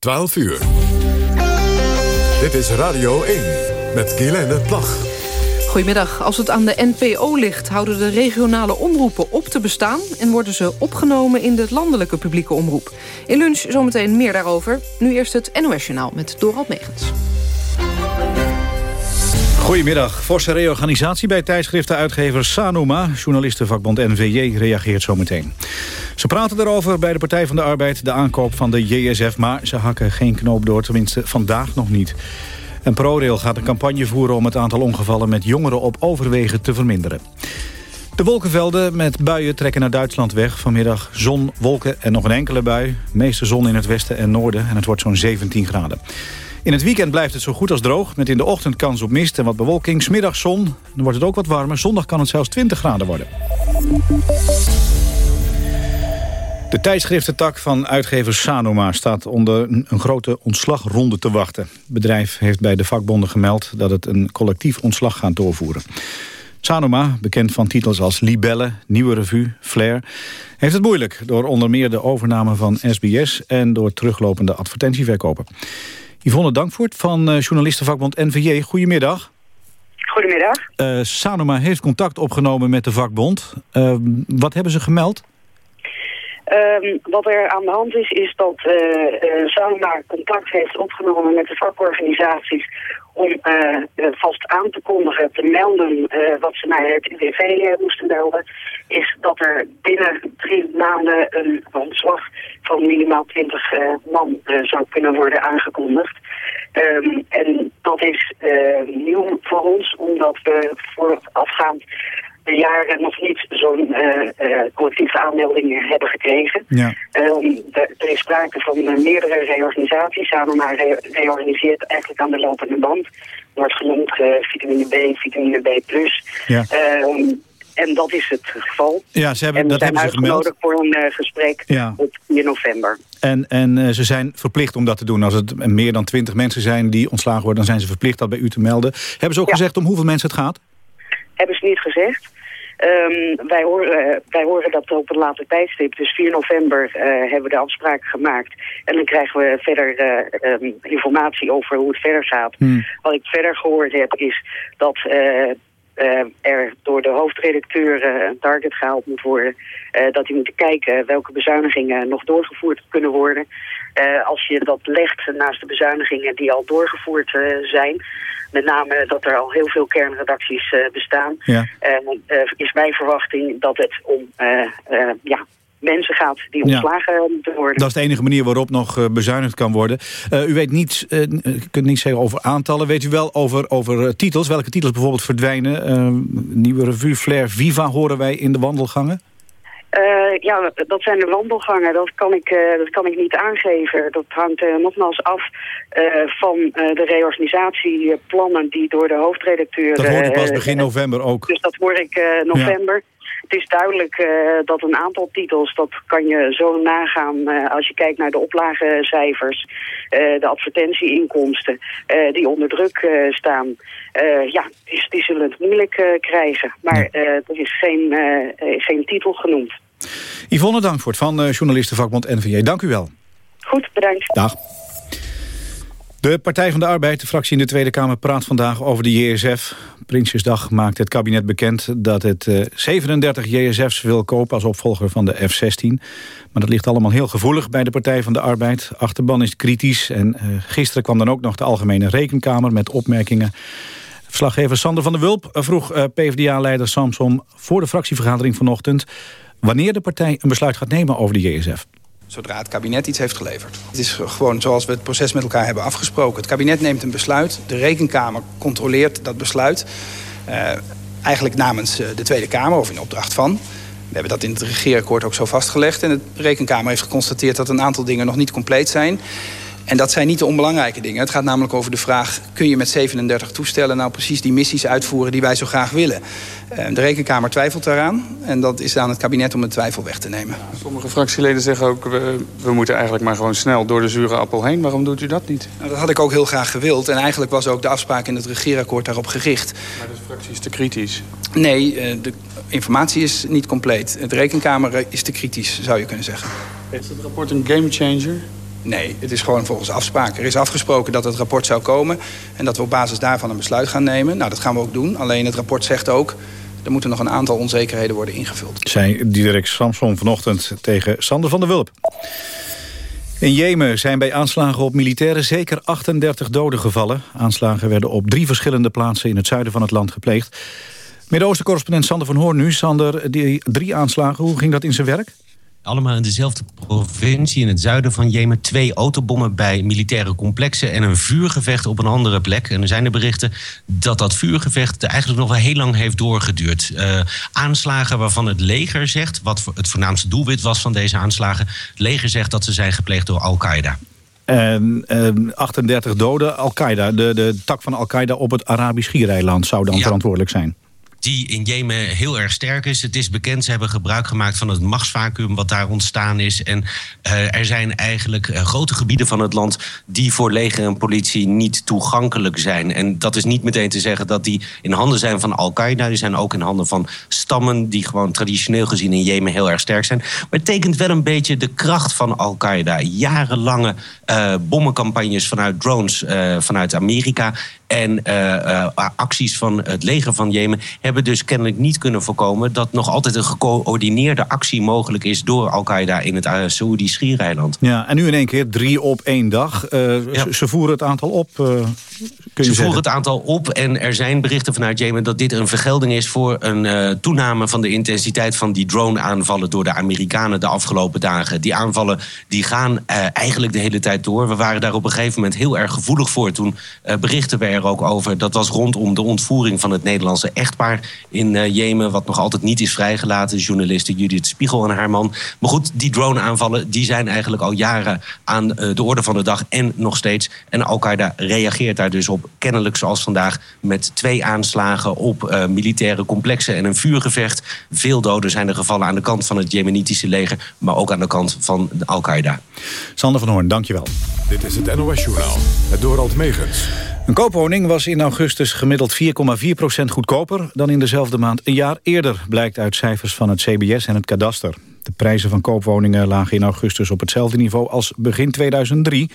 12 uur. Dit is Radio 1 met Guylaine Plag. Goedemiddag. Als het aan de NPO ligt, houden de regionale omroepen op te bestaan... en worden ze opgenomen in de landelijke publieke omroep. In lunch zometeen meer daarover. Nu eerst het NOS Journaal met Dorald Megens. Goedemiddag. Forse reorganisatie bij tijdschriftenuitgever Sanoma. Journalistenvakbond NVJ reageert zometeen. Ze praten erover bij de Partij van de Arbeid, de aankoop van de JSF... maar ze hakken geen knoop door, tenminste vandaag nog niet. En ProRail gaat een campagne voeren om het aantal ongevallen... met jongeren op overwegen te verminderen. De wolkenvelden met buien trekken naar Duitsland weg. Vanmiddag zon, wolken en nog een enkele bui. meeste zon in het westen en noorden en het wordt zo'n 17 graden. In het weekend blijft het zo goed als droog, met in de ochtend kans op mist en wat bewolking. Smiddag zon, dan wordt het ook wat warmer. Zondag kan het zelfs 20 graden worden. De tijdschriftentak van uitgever Sanoma staat onder een grote ontslagronde te wachten. Het bedrijf heeft bij de vakbonden gemeld dat het een collectief ontslag gaat doorvoeren. Sanoma, bekend van titels als Libelle, Nieuwe Revue, Flair... heeft het moeilijk door onder meer de overname van SBS... en door teruglopende advertentieverkopen. Yvonne Dankvoort van uh, journalistenvakbond NVJ. Goedemiddag. Goedemiddag. Uh, Sanoma heeft contact opgenomen met de vakbond. Uh, wat hebben ze gemeld? Um, wat er aan de hand is, is dat uh, contact heeft opgenomen met de vakorganisaties om vast aan te kondigen, te melden wat ze naar het UWV moesten melden, is dat er binnen drie maanden een ontslag van minimaal 20 man zou kunnen worden aangekondigd. Um, en dat is nieuw voor ons, omdat we voorafgaand jaren nog niet zo'n uh, collectieve aanmelding hebben gekregen. Ja. Er is sprake van meerdere reorganisaties. Samen maar re reorganiseert eigenlijk aan de lopende band. Wordt genoemd vitamine B, vitamine B+. Ja. Um, en dat is het geval. Ja, ze hebben, en we dat zijn hebben ze gemeld. voor een uh, gesprek ja. op 4 november. En, en uh, ze zijn verplicht om dat te doen. Als het meer dan 20 mensen zijn die ontslagen worden... dan zijn ze verplicht dat bij u te melden. Hebben ze ook ja. gezegd om hoeveel mensen het gaat? Hebben ze niet gezegd. Um, wij, horen, wij horen dat op een later tijdstip, dus 4 november, uh, hebben we de afspraak gemaakt. En dan krijgen we verder uh, um, informatie over hoe het verder gaat. Hmm. Wat ik verder gehoord heb is dat uh, er door de hoofdredacteur een target gehaald moet worden. dat die moeten kijken welke bezuinigingen nog doorgevoerd kunnen worden. Als je dat legt naast de bezuinigingen die al doorgevoerd zijn met name dat er al heel veel kernredacties uh, bestaan. Ja. Is mijn verwachting dat het om ja, mensen gaat die ontslagen ja. moeten worden. Dat is de enige manier waarop nog bezuinigd kan worden. U weet niets, kunt niets zeggen over aantallen. Weet u wel over, over titels? Welke titels bijvoorbeeld verdwijnen? nieuwe revue, Flair, Viva horen wij in de wandelgangen? Uh, ja, dat zijn de wandelgangen. Dat kan ik, uh, dat kan ik niet aangeven. Dat hangt uh, nogmaals af van de reorganisatieplannen die door de hoofdredacteur... Dat hoort u pas begin november ook. Dus dat hoor ik november. Ja. Het is duidelijk dat een aantal titels, dat kan je zo nagaan als je kijkt naar de oplagecijfers, de advertentieinkomsten, die onder druk staan. ja, die, die, zullen het moeilijk krijgen. Maar er is geen, geen titel genoemd. Yvonne Dankvoort van journalistenvakbond NVJ. Dank u wel. Goed, bedankt. Dag. De Partij van de Arbeid, de fractie in de Tweede Kamer, praat vandaag over de JSF. Prinsjesdag maakt het kabinet bekend dat het uh, 37 JSF's wil kopen als opvolger van de F-16. Maar dat ligt allemaal heel gevoelig bij de Partij van de Arbeid. Achterban is kritisch en uh, gisteren kwam dan ook nog de Algemene Rekenkamer met opmerkingen. Verslaggever Sander van der Wulp vroeg uh, PvdA-leider Samson voor de fractievergadering vanochtend wanneer de partij een besluit gaat nemen over de JSF. Zodra het kabinet iets heeft geleverd. Het is gewoon zoals we het proces met elkaar hebben afgesproken. Het kabinet neemt een besluit, de rekenkamer controleert dat besluit. Uh, eigenlijk namens uh, de Tweede Kamer of in opdracht van. We hebben dat in het regeerakkoord ook zo vastgelegd. En de rekenkamer heeft geconstateerd dat een aantal dingen nog niet compleet zijn. En dat zijn niet de onbelangrijke dingen. Het gaat namelijk over de vraag... kun je met 37 toestellen nou precies die missies uitvoeren... die wij zo graag willen? De Rekenkamer twijfelt daaraan. En dat is aan het kabinet om de twijfel weg te nemen. Sommige fractieleden zeggen ook... We, we moeten eigenlijk maar gewoon snel door de zure appel heen. Waarom doet u dat niet? Nou, dat had ik ook heel graag gewild. En eigenlijk was ook de afspraak in het regeerakkoord daarop gericht. Maar de fractie is te kritisch. Nee, de informatie is niet compleet. De Rekenkamer is te kritisch, zou je kunnen zeggen. Is het rapport een gamechanger? Nee, het is gewoon volgens afspraak. Er is afgesproken dat het rapport zou komen... en dat we op basis daarvan een besluit gaan nemen. Nou, dat gaan we ook doen. Alleen het rapport zegt ook... er moeten nog een aantal onzekerheden worden ingevuld. Zei Diederik Samson vanochtend tegen Sander van der Wulp. In Jemen zijn bij aanslagen op militairen zeker 38 doden gevallen. Aanslagen werden op drie verschillende plaatsen in het zuiden van het land gepleegd. Midden-Oosten-correspondent Sander van Hoorn nu. Sander, die drie aanslagen, hoe ging dat in zijn werk? Allemaal in dezelfde provincie, in het zuiden van Jemen. Twee autobommen bij militaire complexen en een vuurgevecht op een andere plek. En er zijn de berichten dat dat vuurgevecht eigenlijk nog wel heel lang heeft doorgeduurd. Uh, aanslagen waarvan het leger zegt, wat het voornaamste doelwit was van deze aanslagen... het leger zegt dat ze zijn gepleegd door Al-Qaeda. En uh, 38 doden, Al-Qaeda, de, de tak van Al-Qaeda op het Arabisch Schiereiland zou dan verantwoordelijk zijn die in Jemen heel erg sterk is. Het is bekend, ze hebben gebruik gemaakt van het machtsvacuum wat daar ontstaan is. En uh, er zijn eigenlijk uh, grote gebieden van het land die voor leger en politie niet toegankelijk zijn. En dat is niet meteen te zeggen dat die in handen zijn van Al-Qaeda. Die zijn ook in handen van stammen die gewoon traditioneel gezien in Jemen heel erg sterk zijn. Maar het tekent wel een beetje de kracht van Al-Qaeda. Jarenlange uh, bommencampagnes vanuit drones vanuit Amerika en acties van het leger van Jemen hebben dus kennelijk niet kunnen voorkomen dat nog altijd een gecoördineerde actie mogelijk is door Al-Qaeda in het uh, Saoedi schiereiland. Ja, en nu in één keer drie op één dag. Ja. Ze voeren het aantal op. kun je ze voeren het aantal op en er zijn berichten vanuit Jemen dat dit een vergelding is voor een toename van de intensiteit van die drone-aanvallen door de Amerikanen de afgelopen dagen. Die aanvallen die gaan eigenlijk de hele tijd door. We waren daar op een gegeven moment heel erg gevoelig voor toen berichten werden ook over. Dat was rondom de ontvoering van het Nederlandse echtpaar in uh, Jemen... wat nog altijd niet is vrijgelaten. Journaliste Judith Spiegel en haar man. Maar goed, die drone-aanvallen die zijn eigenlijk al jaren aan uh, de orde van de dag... en nog steeds. En Al-Qaeda reageert daar dus op. Kennelijk zoals vandaag met twee aanslagen op uh, militaire complexen... en een vuurgevecht. Veel doden zijn er gevallen aan de kant van het Jemenitische leger... maar ook aan de kant van Al-Qaeda. Sander van Hoorn, dankjewel. Dit is het NOS-journaal, het Dorald Megens. Een koopwoning was in augustus gemiddeld 4,4% goedkoper... dan in dezelfde maand een jaar eerder, blijkt uit cijfers van het CBS en het kadaster. De prijzen van koopwoningen lagen in augustus op hetzelfde niveau als begin 2003.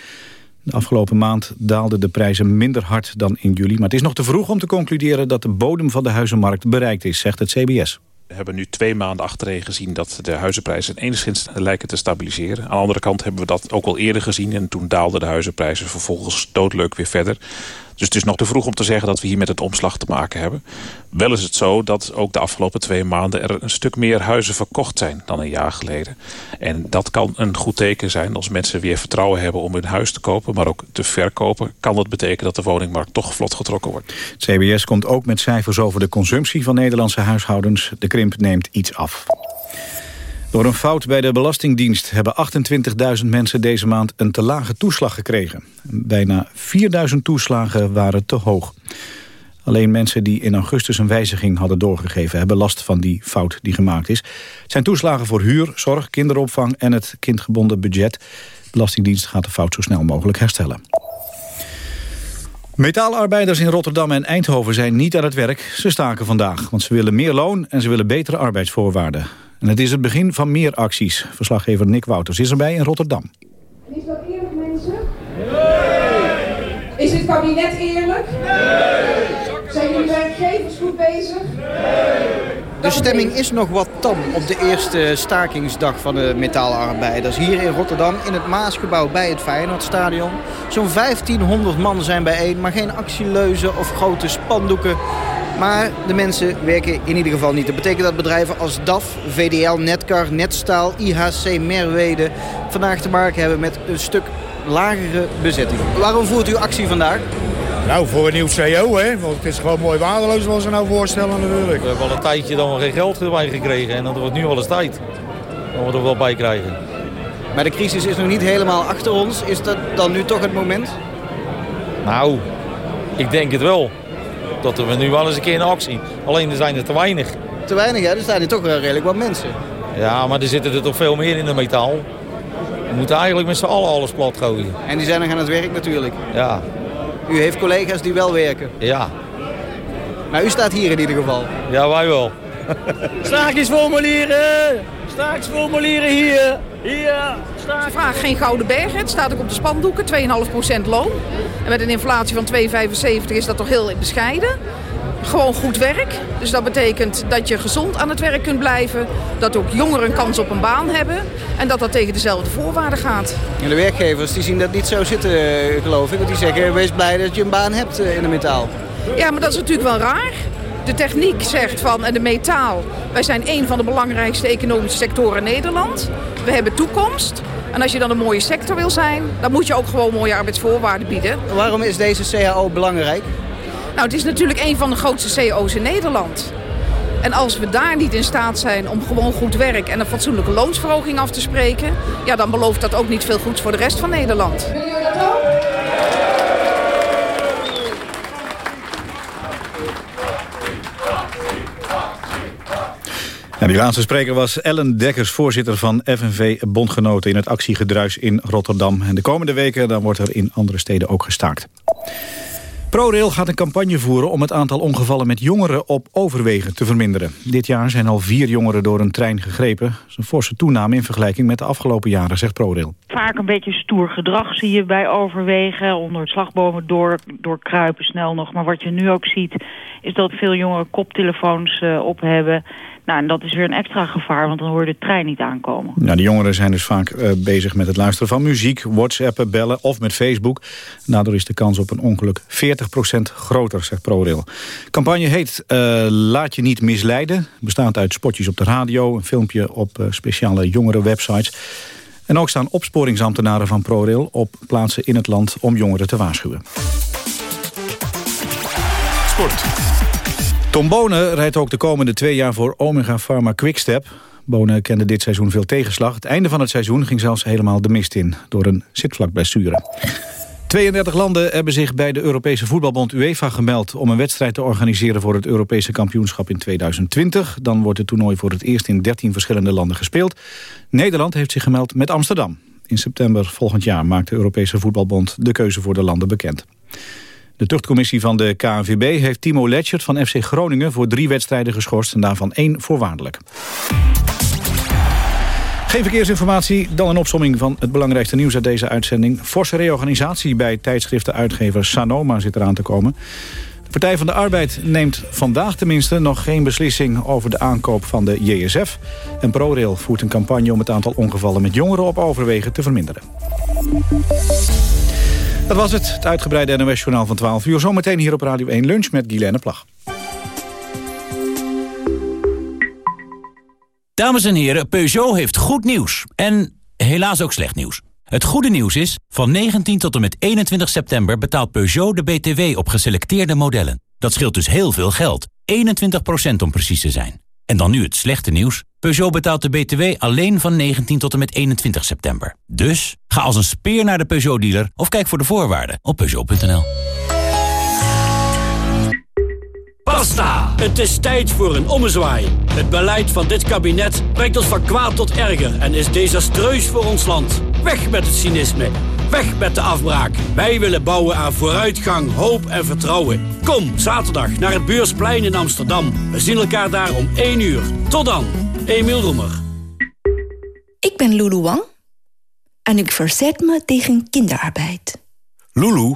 De afgelopen maand daalden de prijzen minder hard dan in juli. Maar het is nog te vroeg om te concluderen dat de bodem van de huizenmarkt bereikt is, zegt het CBS. We hebben nu twee maanden achtereen gezien dat de huizenprijzen enigszins lijken te stabiliseren. Aan de andere kant hebben we dat ook al eerder gezien en toen daalden de huizenprijzen vervolgens doodleuk weer verder. Dus het is nog te vroeg om te zeggen dat we hier met het omslag te maken hebben. Wel is het zo dat ook de afgelopen twee maanden er een stuk meer huizen verkocht zijn dan een jaar geleden. En dat kan een goed teken zijn als mensen weer vertrouwen hebben om hun huis te kopen, maar ook te verkopen. Kan dat betekenen dat de woningmarkt toch vlot getrokken wordt. Het CBS komt ook met cijfers over de consumptie van Nederlandse huishoudens. De krimp neemt iets af. Door een fout bij de Belastingdienst hebben 28.000 mensen deze maand een te lage toeslag gekregen. Bijna 4.000 toeslagen waren te hoog. Alleen mensen die in augustus een wijziging hadden doorgegeven... hebben last van die fout die gemaakt is. Het zijn toeslagen voor huur, zorg, kinderopvang en het kindgebonden budget. De Belastingdienst gaat de fout zo snel mogelijk herstellen. Metaalarbeiders in Rotterdam en Eindhoven zijn niet aan het werk. Ze staken vandaag, want ze willen meer loon en ze willen betere arbeidsvoorwaarden. En het is het begin van meer acties. Verslaggever Nick Wouters is erbij in Rotterdam. Is dat eerlijk, mensen? Nee! Is het kabinet eerlijk? Nee! Zijn jullie werkgevers goed bezig? Nee! De stemming is nog wat tam op de eerste stakingsdag van de metaalarbeiders. Hier in Rotterdam, in het Maasgebouw bij het Feyenoordstadion. Zo'n 1500 man zijn bijeen, maar geen actieleuzen of grote spandoeken. Maar de mensen werken in ieder geval niet. Dat betekent dat bedrijven als DAF, VDL, Netcar, Netstaal, IHC, Merwede... vandaag te maken hebben met een stuk lagere bezetting. Waarom voert u actie vandaag? Nou, voor een nieuw CEO, hè. Want het is gewoon mooi waardeloos wat ze nou voorstellen natuurlijk. We hebben al een tijdje dan geen geld erbij gekregen. En dat wordt nu al eens tijd. Dat we er wel bij krijgen. Maar de crisis is nog niet helemaal achter ons. Is dat dan nu toch het moment? Nou, ik denk het wel. Dat we nu wel eens een keer in actie. Alleen er zijn er te weinig. Te weinig, hè? Er staan hier toch wel redelijk wat mensen. Ja, maar er zitten er toch veel meer in de metaal. We moeten eigenlijk met z'n allen alles plat gooien. En die zijn nog aan het werk natuurlijk. Ja. U heeft collega's die wel werken? Ja. Maar u staat hier in ieder geval? Ja, wij wel. Stakensformulieren! Stakensformulieren hier! Hier! Ze vragen geen gouden bergen. Het staat ook op de spandoeken. 2,5% loon. En met een inflatie van 2,75 is dat toch heel bescheiden. Gewoon goed werk. Dus dat betekent dat je gezond aan het werk kunt blijven. Dat ook jongeren een kans op een baan hebben. En dat dat tegen dezelfde voorwaarden gaat. En de werkgevers die zien dat niet zo zitten, eh, geloof ik. Want die zeggen, wees blij dat je een baan hebt eh, in de metaal. Ja, maar dat is natuurlijk wel raar. De techniek zegt van, en de metaal, wij zijn een van de belangrijkste economische sectoren in Nederland. We hebben toekomst. En als je dan een mooie sector wil zijn, dan moet je ook gewoon mooie arbeidsvoorwaarden bieden. Waarom is deze CAO belangrijk? Nou, het is natuurlijk een van de grootste CO's in Nederland. En als we daar niet in staat zijn om gewoon goed werk en een fatsoenlijke loonsverhoging af te spreken... ja, dan belooft dat ook niet veel goeds voor de rest van Nederland. En die laatste spreker was Ellen Dekkers, voorzitter van FNV Bondgenoten in het actiegedruis in Rotterdam. En de komende weken dan wordt er in andere steden ook gestaakt. ProRail gaat een campagne voeren om het aantal ongevallen met jongeren op overwegen te verminderen. Dit jaar zijn al vier jongeren door een trein gegrepen. Dat is een forse toename in vergelijking met de afgelopen jaren, zegt ProRail. Vaak een beetje stoer gedrag zie je bij overwegen, onder slagbomen door, doorkruipen snel nog. Maar wat je nu ook ziet, is dat veel jongeren koptelefoons uh, op hebben... Nou, en dat is weer een extra gevaar, want dan hoor je de trein niet aankomen. Nou, de jongeren zijn dus vaak uh, bezig met het luisteren van muziek, whatsappen, bellen of met Facebook. Daardoor is de kans op een ongeluk 40% groter, zegt ProRail. De campagne heet uh, Laat je niet misleiden. Bestaat uit spotjes op de radio, een filmpje op uh, speciale jongerenwebsites. En ook staan opsporingsambtenaren van ProRail op plaatsen in het land om jongeren te waarschuwen. Sport. Tom Bonen rijdt ook de komende twee jaar voor Omega Pharma Quickstep. Bonen kende dit seizoen veel tegenslag. Het einde van het seizoen ging zelfs helemaal de mist in... door een zitvlakblessure. 32 landen hebben zich bij de Europese voetbalbond UEFA gemeld... om een wedstrijd te organiseren voor het Europese kampioenschap in 2020. Dan wordt het toernooi voor het eerst in 13 verschillende landen gespeeld. Nederland heeft zich gemeld met Amsterdam. In september volgend jaar maakt de Europese voetbalbond de keuze voor de landen bekend. De tuchtcommissie van de KNVB heeft Timo Letchert van FC Groningen... voor drie wedstrijden geschorst en daarvan één voorwaardelijk. Geen verkeersinformatie, dan een opsomming van het belangrijkste nieuws uit deze uitzending. Forse reorganisatie bij tijdschriftenuitgever Sanoma zit eraan te komen. De Partij van de Arbeid neemt vandaag tenminste nog geen beslissing over de aankoop van de JSF. En ProRail voert een campagne om het aantal ongevallen met jongeren op overwegen te verminderen. Dat was het, het uitgebreide NOS-journaal van 12 uur. Zometeen hier op Radio 1 Lunch met Guilaine Plag. Dames en heren, Peugeot heeft goed nieuws. En helaas ook slecht nieuws. Het goede nieuws is, van 19 tot en met 21 september betaalt Peugeot de BTW op geselecteerde modellen. Dat scheelt dus heel veel geld. 21% om precies te zijn. En dan nu het slechte nieuws. Peugeot betaalt de BTW alleen van 19 tot en met 21 september. Dus ga als een speer naar de Peugeot-dealer of kijk voor de voorwaarden op Peugeot.nl. Basta! Het is tijd voor een ommezwaai. Het beleid van dit kabinet brengt ons van kwaad tot erger en is desastreus voor ons land. Weg met het cynisme. Weg met de afbraak. Wij willen bouwen aan vooruitgang, hoop en vertrouwen. Kom zaterdag naar het Beursplein in Amsterdam. We zien elkaar daar om 1 uur. Tot dan, Emiel Roemer. Ik ben Lulu Wang en ik verzet me tegen kinderarbeid. Lulu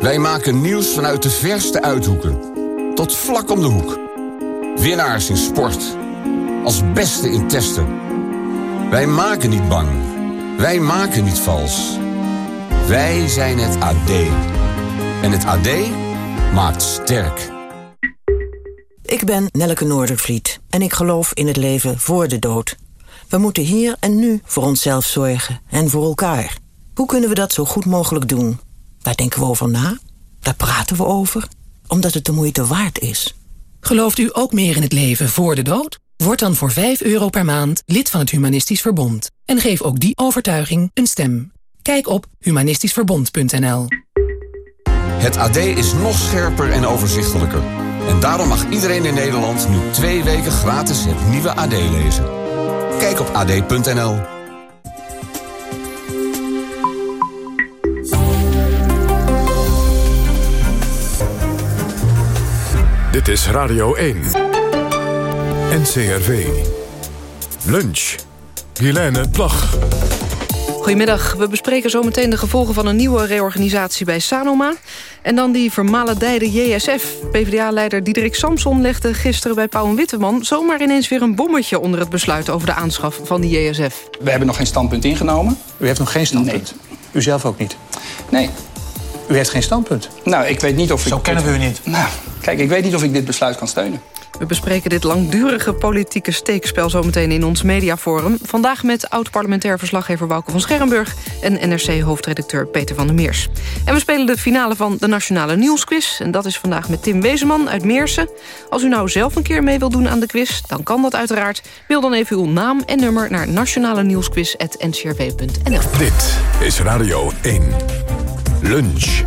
Wij maken nieuws vanuit de verste uithoeken. Tot vlak om de hoek. Winnaars in sport. Als beste in testen. Wij maken niet bang. Wij maken niet vals. Wij zijn het AD. En het AD maakt sterk. Ik ben Nelleke Noordervliet en ik geloof in het leven voor de dood. We moeten hier en nu voor onszelf zorgen en voor elkaar. Hoe kunnen we dat zo goed mogelijk doen? Daar denken we over na, daar praten we over, omdat het de moeite waard is. Gelooft u ook meer in het leven voor de dood? Word dan voor 5 euro per maand lid van het Humanistisch Verbond. En geef ook die overtuiging een stem. Kijk op humanistischverbond.nl. Het AD is nog scherper en overzichtelijker. En daarom mag iedereen in Nederland nu twee weken gratis het nieuwe AD lezen. Kijk op ad.nl. is Radio 1. NCRV. Lunch. Guilaine Plag. Goedemiddag. We bespreken zometeen de gevolgen van een nieuwe reorganisatie bij Sanoma. En dan die vermalendijde JSF. PvdA-leider Diederik Samson legde gisteren bij Pauw en Witteman... zomaar ineens weer een bommetje onder het besluit over de aanschaf van die JSF. We hebben nog geen standpunt ingenomen. U heeft nog geen standpunt? U zelf ook niet? Nee. U heeft geen standpunt? Nou, ik weet niet of ik... Zo kennen we u niet. Nou, kijk, ik weet niet of ik dit besluit kan steunen. We bespreken dit langdurige politieke steekspel zometeen in ons mediaforum. Vandaag met oud-parlementair verslaggever Wouke van Scherrenburg... en NRC-hoofdredacteur Peter van der Meers. En we spelen de finale van de Nationale Nieuwsquiz. En dat is vandaag met Tim Wezeman uit Meersen. Als u nou zelf een keer mee wilt doen aan de quiz, dan kan dat uiteraard. Mail dan even uw naam en nummer naar nationalenieuwsquiz.ncrv.nl. Dit is Radio 1. Lunch.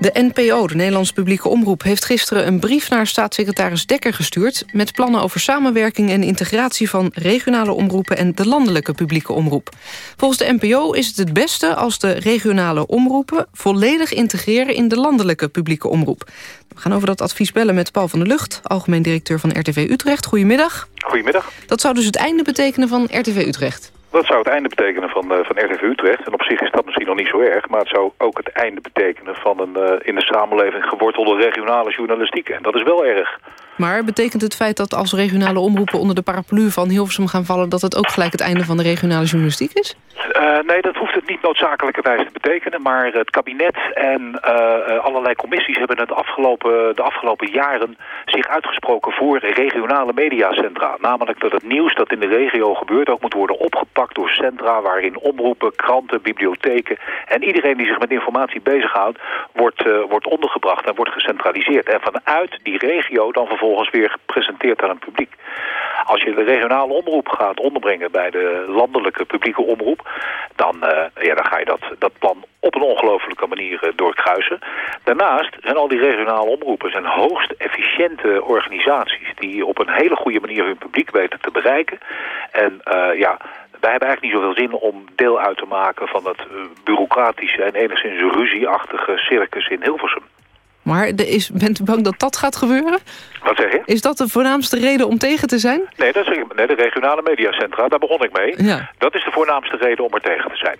De NPO, de Nederlandse publieke omroep... heeft gisteren een brief naar staatssecretaris Dekker gestuurd... met plannen over samenwerking en integratie van regionale omroepen... en de landelijke publieke omroep. Volgens de NPO is het het beste als de regionale omroepen... volledig integreren in de landelijke publieke omroep. We gaan over dat advies bellen met Paul van der Lucht... algemeen directeur van RTV Utrecht. Goedemiddag. Goedemiddag. Dat zou dus het einde betekenen van RTV Utrecht. Dat zou het einde betekenen van, uh, van RTV Utrecht. En op zich is dat misschien nog niet zo erg. Maar het zou ook het einde betekenen van een uh, in de samenleving gewortelde regionale journalistiek. En dat is wel erg. Maar betekent het feit dat als regionale omroepen onder de paraplu van Hilversum gaan vallen... dat het ook gelijk het einde van de regionale journalistiek is? Uh, nee, dat hoeft het niet noodzakelijkerwijs te betekenen. Maar het kabinet en allerlei commissies hebben het afgelopen, de afgelopen jaren zich uitgesproken voor regionale mediacentra. Namelijk dat het nieuws dat in de regio gebeurt ook moet worden opgepakt door centra waarin omroepen, kranten, bibliotheken en iedereen die zich met informatie bezighoudt wordt, wordt ondergebracht en wordt gecentraliseerd. En vanuit die regio dan vervolgens weer gepresenteerd aan het publiek. Als je de regionale omroep gaat onderbrengen bij de landelijke publieke omroep, dan, uh, ja, dan ga je dat, dat plan op een ongelofelijke manier uh, doorkruisen. Daarnaast zijn al die regionale omroepen zijn hoogst efficiënte organisaties die op een hele goede manier hun publiek weten te bereiken. En uh, ja, wij hebben eigenlijk niet zoveel zin om deel uit te maken van het bureaucratische en enigszins ruzieachtige circus in Hilversum. Maar is, bent u bang dat dat gaat gebeuren? Wat zeg je? Is dat de voornaamste reden om tegen te zijn? Nee, dat is, nee de regionale mediacentra, daar begon ik mee. Ja. Dat is de voornaamste reden om er tegen te zijn.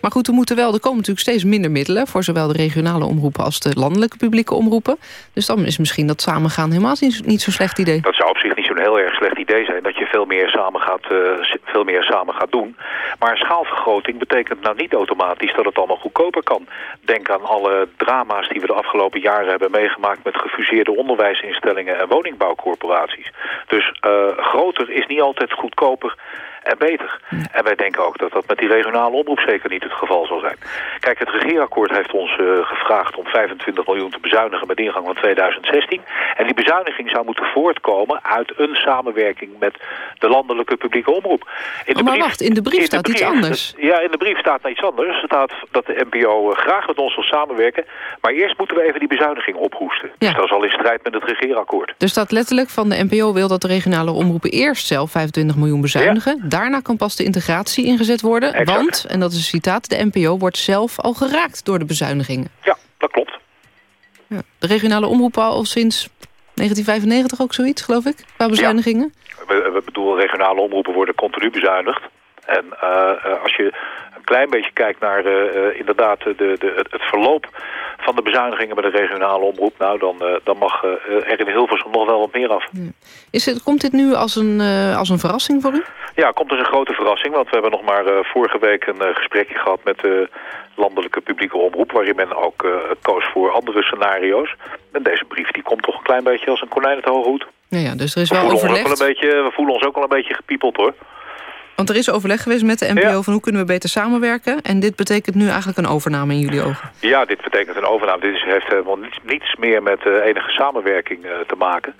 Maar goed, er, moeten wel, er komen natuurlijk steeds minder middelen... voor zowel de regionale omroepen als de landelijke publieke omroepen. Dus dan is misschien dat samengaan helemaal niet, niet zo'n slecht idee. Dat zou op zich niet zo'n heel erg slecht idee zijn... dat je veel meer, samen gaat, uh, veel meer samen gaat doen. Maar schaalvergroting betekent nou niet automatisch dat het allemaal goedkoper kan. Denk aan alle drama's die we de afgelopen jaren hebben meegemaakt... met gefuseerde onderwijsinstellingen en woningbouwcorporaties. Dus uh, groter is niet altijd goedkoper en beter. En wij denken ook dat dat met die regionale omroep zeker niet het geval zal zijn. Kijk, het regeerakkoord heeft ons uh, gevraagd om 25 miljoen te bezuinigen met ingang van 2016. En die bezuiniging zou moeten voortkomen uit een samenwerking met de landelijke publieke omroep. In de oh, maar brief, wacht, in de brief in staat de brief, iets anders. Ja, in de brief staat iets anders. Er staat dat de NPO graag met ons wil samenwerken. Maar eerst moeten we even die bezuiniging ophoesten. Ja. Dus dat is al in strijd met het regeerakkoord. Er staat letterlijk van de NPO wil dat de regionale omroepen eerst zelf 25 miljoen bezuinigen. Ja. Daarna kan pas de integratie ingezet worden. Exact. Want, en dat is een citaat, de NPO wordt zelf al geraakt door de bezuinigingen. Ja, dat klopt. Ja. De regionale omroep al sinds 1995 ook zoiets, geloof ik, qua bezuinigingen? Ja. We, we bedoelen, regionale omroepen worden continu bezuinigd. En uh, als je een klein beetje kijkt naar uh, inderdaad de, de, het, het verloop van de bezuinigingen bij de regionale omroep... nou, dan, dan mag er in Hilversum nog wel wat meer af. Is het, komt dit nu als een, als een verrassing voor u? Ja, komt als een grote verrassing. Want we hebben nog maar vorige week een gesprekje gehad met de landelijke publieke omroep... waarin men ook koos voor andere scenario's. En deze brief die komt toch een klein beetje als een konijn uit de hoge hoed. Ja, ja, dus er is we wel overleg. Wel een beetje, we voelen ons ook al een beetje gepiepeld, hoor. Want er is overleg geweest met de NPO ja. van hoe kunnen we beter samenwerken. En dit betekent nu eigenlijk een overname in jullie ogen. Ja, dit betekent een overname. Dit is, heeft helemaal niets, niets meer met uh, enige samenwerking uh, te maken.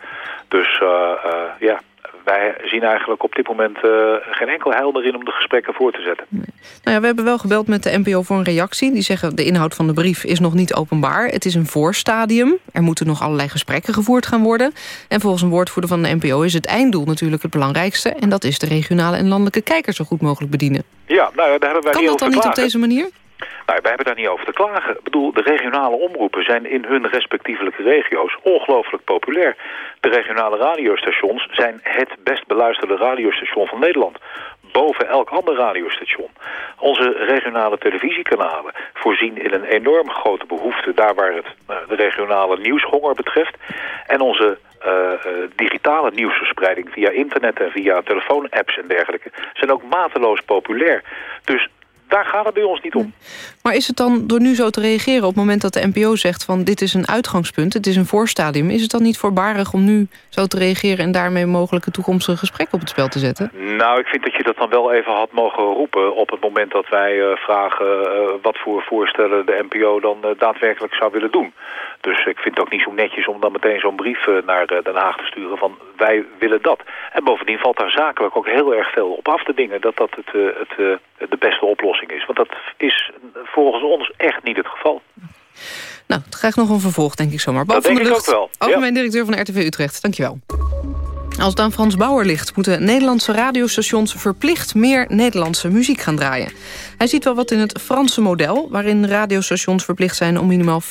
Dus uh, ja, wij zien eigenlijk op dit moment uh, geen enkel heil meer in om de gesprekken voor te zetten. Nou ja, we hebben wel gebeld met de NPO voor een reactie. Die zeggen de inhoud van de brief is nog niet openbaar. Het is een voorstadium. Er moeten nog allerlei gesprekken gevoerd gaan worden. En volgens een woordvoerder van de NPO is het einddoel natuurlijk het belangrijkste. En dat is de regionale en landelijke kijkers zo goed mogelijk bedienen. Ja, nou, daar hebben wij kan niet dat dan niet op deze manier? Nou, wij hebben daar niet over te klagen. Ik bedoel, de regionale omroepen zijn in hun respectievelijke regio's ongelooflijk populair. De regionale radiostations zijn het best beluisterde radiostation van Nederland. Boven elk ander radiostation. Onze regionale televisiekanalen voorzien in een enorm grote behoefte... daar waar het uh, de regionale nieuwshonger betreft. En onze uh, uh, digitale nieuwsverspreiding via internet en via telefoonapps en dergelijke... zijn ook mateloos populair. Dus daar gaat het bij ons niet om. Maar is het dan door nu zo te reageren op het moment dat de NPO zegt... van dit is een uitgangspunt, het is een voorstadium... is het dan niet voorbarig om nu zo te reageren... en daarmee mogelijke toekomstige gesprekken op het spel te zetten? Nou, ik vind dat je dat dan wel even had mogen roepen... op het moment dat wij uh, vragen uh, wat voor voorstellen de NPO dan uh, daadwerkelijk zou willen doen. Dus ik vind het ook niet zo netjes om dan meteen zo'n brief naar Den Haag te sturen... van wij willen dat. En bovendien valt daar zakelijk ook heel erg veel op af te dingen... dat dat het, het, de beste oplossing is. Want dat is volgens ons echt niet het geval. Nou, het krijgt nog een vervolg, denk ik zomaar. Dat denk ik ook wel. Algemeen ja. directeur van de RTV Utrecht, dankjewel. Als het aan Frans Bauer ligt, moeten Nederlandse radiostations verplicht meer Nederlandse muziek gaan draaien. Hij ziet wel wat in het Franse model, waarin radiostations verplicht zijn om minimaal 40%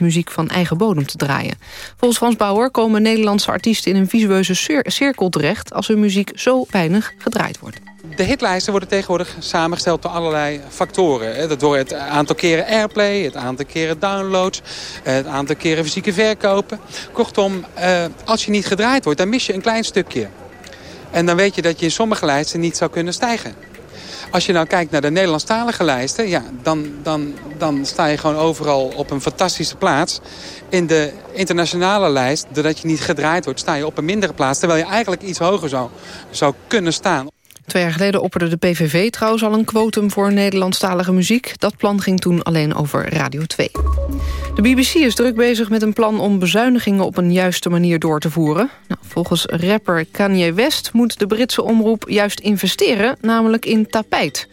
muziek van eigen bodem te draaien. Volgens Frans Bauer komen Nederlandse artiesten in een visueuze cirkel terecht als hun muziek zo weinig gedraaid wordt. De hitlijsten worden tegenwoordig samengesteld door allerlei factoren. Door het aantal keren airplay, het aantal keren downloads, het aantal keren fysieke verkopen. Kortom, als je niet gedraaid wordt, dan mis je een klein stukje. En dan weet je dat je in sommige lijsten niet zou kunnen stijgen. Als je nou kijkt naar de Nederlandstalige lijsten... Ja, dan, dan, dan sta je gewoon overal op een fantastische plaats. In de internationale lijst, doordat je niet gedraaid wordt... sta je op een mindere plaats, terwijl je eigenlijk iets hoger zou, zou kunnen staan. Twee jaar geleden opperde de PVV trouwens al een quotum voor Nederlandstalige muziek. Dat plan ging toen alleen over Radio 2. De BBC is druk bezig met een plan om bezuinigingen op een juiste manier door te voeren. Nou, volgens rapper Kanye West moet de Britse omroep juist investeren, namelijk in tapijt.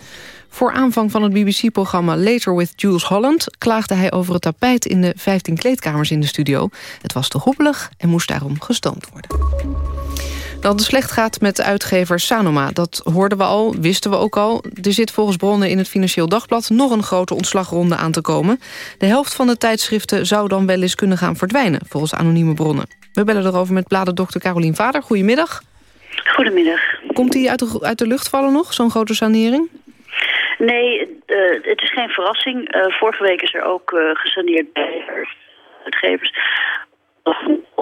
Voor aanvang van het BBC-programma Later with Jules Holland... klaagde hij over het tapijt in de 15 kleedkamers in de studio. Het was te hobbelig en moest daarom gestoomd worden. Dat het slecht gaat met de uitgever Sanoma, dat hoorden we al, wisten we ook al. Er zit volgens bronnen in het Financieel Dagblad nog een grote ontslagronde aan te komen. De helft van de tijdschriften zou dan wel eens kunnen gaan verdwijnen, volgens anonieme bronnen. We bellen erover met bladerdokter Carolien Vader. Goedemiddag. Goedemiddag. Komt die uit de, uit de lucht vallen nog, zo'n grote sanering? Nee, uh, het is geen verrassing. Uh, vorige week is er ook uh, gesaneerd bij uitgevers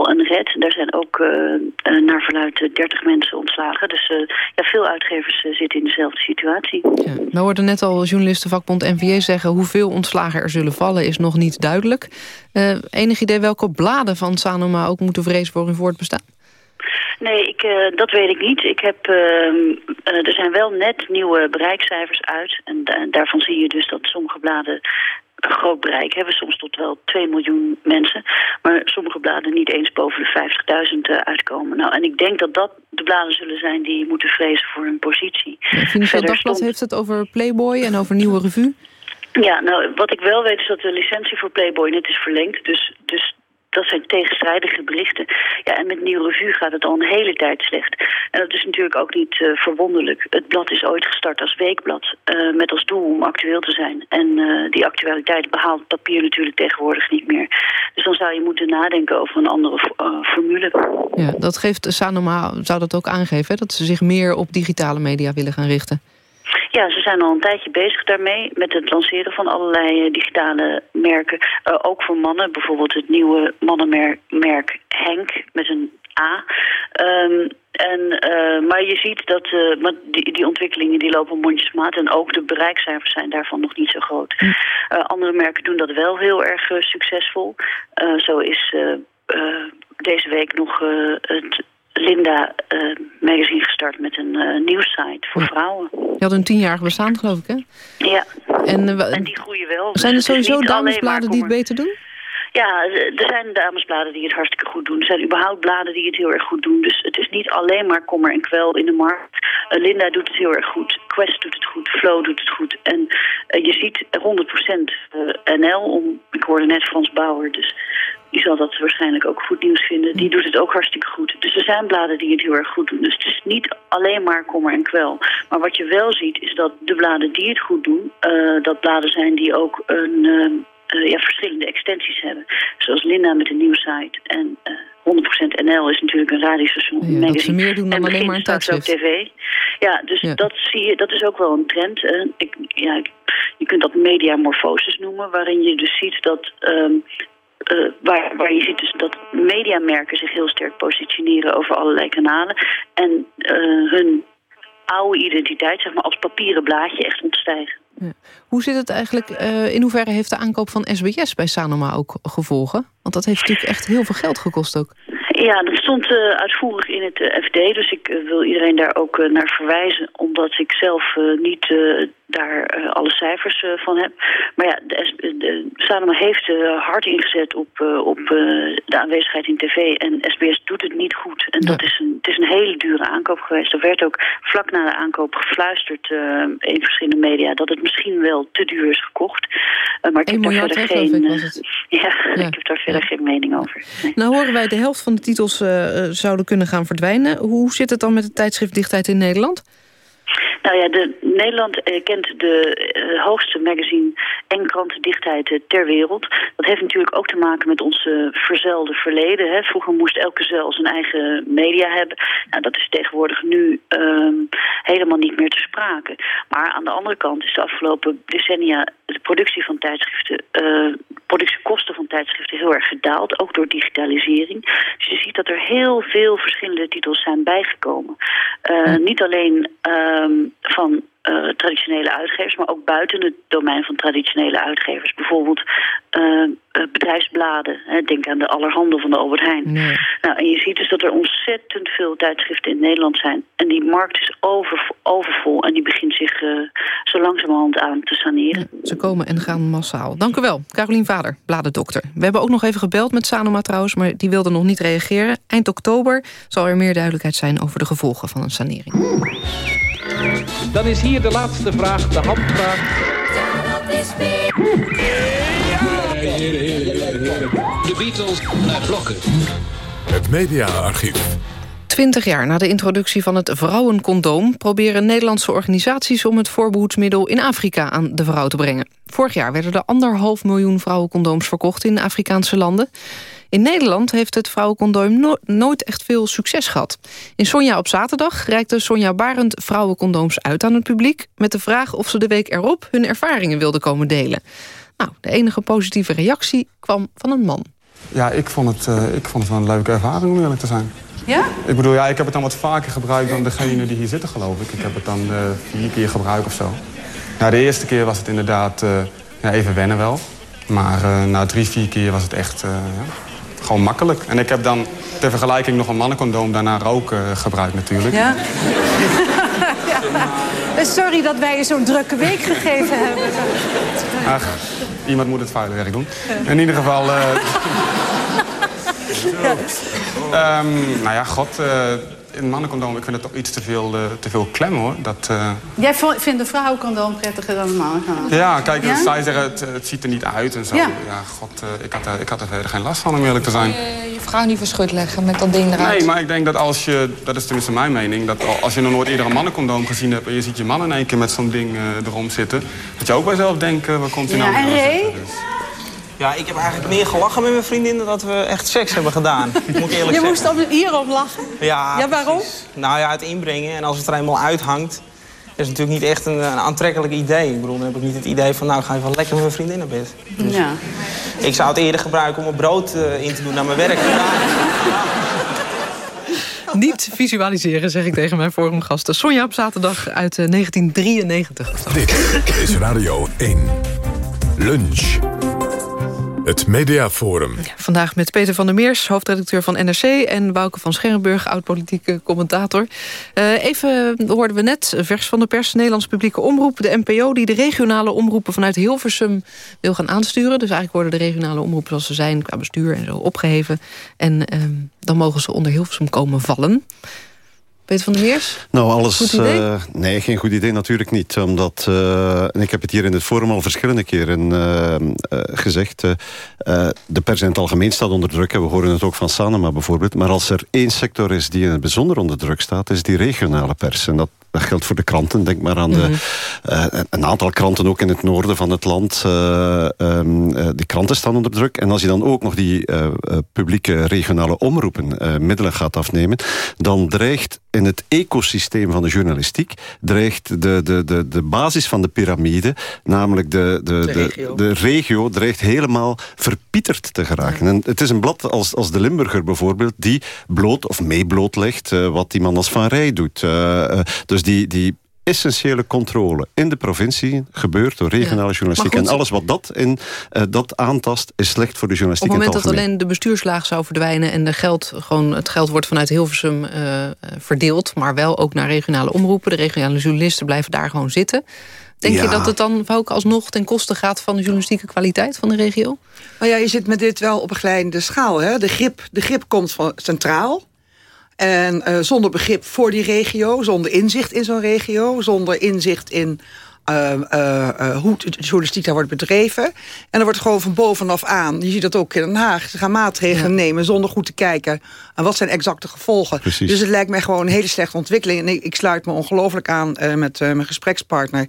en Red. Daar zijn ook uh, uh, naar verluid 30 mensen ontslagen. Dus uh, ja, veel uitgevers zitten in dezelfde situatie. Ja, we hoorden net al journalistenvakbond NVJ zeggen... hoeveel ontslagen er zullen vallen is nog niet duidelijk. enig idee welke bladen van Sanoma ook moeten vrezen voor hun voortbestaan? Nee, ik, uh, dat weet ik niet. Ik heb, uh, uh, er zijn wel net nieuwe bereikcijfers uit. En daarvan zie je dus dat sommige bladen een groot bereik hebben. Soms tot wel 2 miljoen mensen. Maar sommige bladen niet eens boven de 50.000 uitkomen. Nou, en ik denk dat dat de bladen zullen zijn die moeten vrezen voor hun positie. Financieel Dagblad stond... heeft het over Playboy en over Nieuwe Revue. Ja, nou, wat ik wel weet is dat de licentie voor Playboy net is verlengd. Dus, dus dat zijn tegenstrijdige berichten. Ja, en met Nieuw Revue gaat het al een hele tijd slecht. En dat is natuurlijk ook niet uh, verwonderlijk. Het blad is ooit gestart als weekblad uh, met als doel om actueel te zijn. En uh, die actualiteit behaalt papier natuurlijk tegenwoordig niet meer. Dus dan zou je moeten nadenken over een andere formule. Ja, dat geeft Sanoma, zou dat ook aangeven, hè? dat ze zich meer op digitale media willen gaan richten? Ja, ze zijn al een tijdje bezig daarmee met het lanceren van allerlei uh, digitale merken. Uh, ook voor mannen, bijvoorbeeld het nieuwe mannenmerk Henk met een A. Um, en, uh, maar je ziet dat uh, die, die ontwikkelingen die lopen mondjesmaat en ook de bereikcijfers zijn daarvan nog niet zo groot. Uh, andere merken doen dat wel heel erg succesvol. zo is deze week nog het Linda uh, magazine gestart met een uh, nieuwssite voor vrouwen. Je had een tienjarig bestaan, geloof ik, hè? Ja, en, uh, en die groeien wel. Zijn er sowieso damesbladen die het beter doen? Ja, er zijn damesbladen die het hartstikke goed doen. Er zijn überhaupt bladen die het heel erg goed doen. Dus het is niet alleen maar kommer en kwel in de markt. Uh, Linda doet het heel erg goed. Quest doet het goed. Flow doet het goed. En uh, je ziet 100% NL. Om, ik hoorde net Frans Bauer, dus die zal dat waarschijnlijk ook goed nieuws vinden. Die doet het ook hartstikke goed. Dus er zijn bladen die het heel erg goed doen. Dus het is niet alleen maar kommer en kwel. Maar wat je wel ziet is dat de bladen die het goed doen... Uh, dat bladen zijn die ook een... Uh, ja, verschillende extensies hebben. Zoals Linda met een nieuwe site. En uh, 100% NL is natuurlijk een radiostation. Ja, dat ze meer doen dan alleen maar een tijdschrift. ook tv. Ja, dus Ja. Dat, zie je, dat is ook wel een trend. Uh, ik, ja, je kunt dat mediamorfosis noemen. Waarin je dus ziet dat... ehm, eh, waar, waar je ziet dus dat mediamerken zich heel sterk positioneren over allerlei kanalen. En eh, hun oude identiteit, zeg maar, als papieren blaadje echt ontstijgen. Ja. Hoe zit het eigenlijk, eh, in hoeverre heeft de aankoop van SBS bij Sanoma ook gevolgen? Want dat heeft natuurlijk echt heel veel geld gekost ook. Ja, dat stond uitvoerig in het FD, dus ik wil iedereen daar ook naar verwijzen, omdat ik zelf niet daar eh, alle cijfers eh, van heb. Maar ja, de, de Sanoma heeft eh, hard ingezet op, op de aanwezigheid in tv en SBS doet het niet goed. En dat is een, het is een hele dure aankoop geweest. Er werd ook vlak na de aankoop gefluisterd in verschillende media dat het misschien wel te duur is gekocht. Maar ik 1 heb daar verder geen, het. ja, ik heb daar verder geen mening over. Nee. Nou horen wij de helft van de titels zouden kunnen gaan verdwijnen. Hoe zit het dan met de tijdschriftdichtheid in Nederland? Nou ja, de, Nederland eh, kent de eh, hoogste magazine en krantendichtheid eh, ter wereld. Dat heeft natuurlijk ook te maken met ons eh, verzelde verleden. Hè. Vroeger moest elke zel zijn eigen media hebben. Nou, dat is tegenwoordig nu ehm, helemaal niet meer te sprake. Maar aan de andere kant is de afgelopen decennia de productie van tijdschriften, eh, productiekosten van tijdschriften heel erg gedaald, ook door digitalisering. Dus je ziet dat er heel veel verschillende titels zijn bijgekomen. Niet alleen ehm, van eh, traditionele uitgevers, maar ook buiten het domein van traditionele uitgevers. Bijvoorbeeld eh, eh, bedrijfsbladen. Hè, denk aan de Allerhande van de Albert Heijn. Nou, en je ziet dus dat er ontzettend veel tijdschriften in Nederland zijn. En die markt is over, overvol en die begint zich eh, zo langzamerhand aan te saneren. Ze komen en gaan massaal. Dank u wel, Carolien Vader, bladendokter. We hebben ook nog even gebeld met Sanoma trouwens... maar die wilde nog niet reageren. Eind oktober zal er meer duidelijkheid zijn... over de gevolgen van een sanering. Dan is hier de laatste vraag, de handvraag. De Beatles naar blokken. Het mediaarchief. Twintig jaar na de introductie van het vrouwencondoom... proberen Nederlandse organisaties om het voorbehoedsmiddel in Afrika aan de vrouw te brengen. Vorig jaar werden er anderhalf miljoen vrouwencondooms verkocht in Afrikaanse landen. In Nederland heeft het vrouwencondoom no- nooit echt veel succes gehad. In Sonja op zaterdag reikte Sonja Barend vrouwencondooms uit aan het publiek... met de vraag of ze de week erop hun ervaringen wilden komen delen. Nou, de enige positieve reactie kwam van een man. Ja, ik vond, het, eh, ik vond het wel een leuke ervaring om eerlijk te zijn. Ja? Ik bedoel, ja, ik heb het dan wat vaker gebruikt dan degene die hier zitten, geloof ik. Ik heb het dan eh, vier keer gebruikt of zo. Nou, de eerste keer was het inderdaad eh, ja, even wennen wel. Maar na drie, vier keer was het echt ja, gewoon makkelijk. En ik heb dan ter vergelijking nog een mannencondoom daarna ook eh, gebruikt natuurlijk. Ja. Ja. Sorry dat wij je zo'n drukke week gegeven hebben. Ach, iemand moet het vuile werk doen. In ieder geval... eh, ehm, nou ja, god, eh een mannencondoom, ik vind het toch iets te veel, eh, te veel klem, hoor. Dat, eh, Jij vindt een vrouwencondoom prettiger dan een mannencondoom? Ja, kijk, Ja? zij zeggen het, het ziet er niet uit en zo. Ja. Ja, god, eh, ik, had er, ik had er verder geen last van om eerlijk te zijn. Je, je vrouw niet verschut leggen met dat ding eruit. Nee, maar ik denk dat als je, dat is tenminste mijn mening, dat al- als je nog nooit eerder een mannencondoom gezien hebt en je ziet je man in één keer met zo'n ding erom zitten, dat je ook bij jezelf denkt, waar komt hij nou Ja, en? Ray? Ja, ik heb eigenlijk meer gelachen met mijn vriendin dan dat we echt seks hebben gedaan. Moet ik eerlijk Je zeggen. moest om, hierom lachen? Ja, Ja, waarom? precies. Nou ja, het inbrengen. En als het er eenmaal uithangt, is het natuurlijk niet echt een, een aantrekkelijk idee. Ik bedoel, dan heb ik niet het idee van, nou, ga je wel lekker met mijn vriendin naar bed. Dus Ja. Ik zou het eerder gebruiken om een brood eh, in te doen naar mijn werk. Niet visualiseren, zeg ik tegen mijn forumgasten. Sonja op zaterdag uit eh, 1993. Dit is Radio 1. Lunch. Het Mediaforum. Vandaag met Peter van der Meers, hoofdredacteur van NRC... en Wouke van Scherrenburg, oud-politieke commentator. Uh, even hoorden we net, vers van de pers... Nederlands publieke omroep, de NPO... die de regionale omroepen vanuit Hilversum wil gaan aansturen. Dus eigenlijk worden de regionale omroepen zoals ze zijn... qua bestuur en zo opgeheven. En uh, dan mogen ze onder Hilversum komen vallen. Peter van der Meers? Nou, alles... Uh, nee, geen goed idee natuurlijk niet. Omdat, uh, en ik heb het hier in het forum al verschillende keren uh, gezegd... de pers in het algemeen staat onder druk. En we horen het ook van Sanema bijvoorbeeld. Maar als er één sector is die in het bijzonder onder druk staat... is die regionale pers. En dat dat geldt voor de kranten. Denk maar aan de, mm -hmm. uh, een aantal kranten ook in het noorden van het land. Uh, um, uh, die kranten staan onder druk. En als je dan ook nog die publieke regionale omroepen middelen gaat afnemen... dan dreigt in het ecosysteem van de journalistiek... dreigt de, de, de, de basis van de piramide, namelijk de, de, de, regio. de, regio... dreigt helemaal verpieterd te geraken. En het is een blad als, als de Limburger bijvoorbeeld... die bloot of mee blootlegt wat die man als Van Rij doet. dus die, die essentiële controle in de provincie gebeurt door regionale ja. journalistiek. En alles wat dat, in, uh, dat aantast is slecht voor de journalistiek Op het moment dat alleen de bestuurslaag zou verdwijnen... en de geld, gewoon, het geld wordt vanuit Hilversum uh, verdeeld... maar wel ook naar regionale omroepen. De regionale journalisten blijven daar gewoon zitten. Denk ja. je dat het dan ook alsnog ten koste gaat... van de journalistieke kwaliteit van de regio? Nou ja, je zit met dit wel op een glijdende schaal. Hè? De, grip, de grip komt van centraal... En uh, zonder begrip voor die regio, zonder inzicht in zo'n regio... zonder inzicht in uh, uh, hoe de journalistiek daar wordt bedreven. En dan wordt gewoon van bovenaf aan, je ziet dat ook in Den Haag... ze gaan maatregelen ja. nemen zonder goed te kijken... aan wat zijn exacte gevolgen. Precies. Dus het lijkt mij gewoon een hele slechte ontwikkeling. En ik, ik sluit me ongelooflijk aan met mijn gesprekspartner.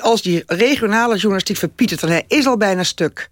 als die regionale journalistiek verpietert... en hij is al bijna stuk...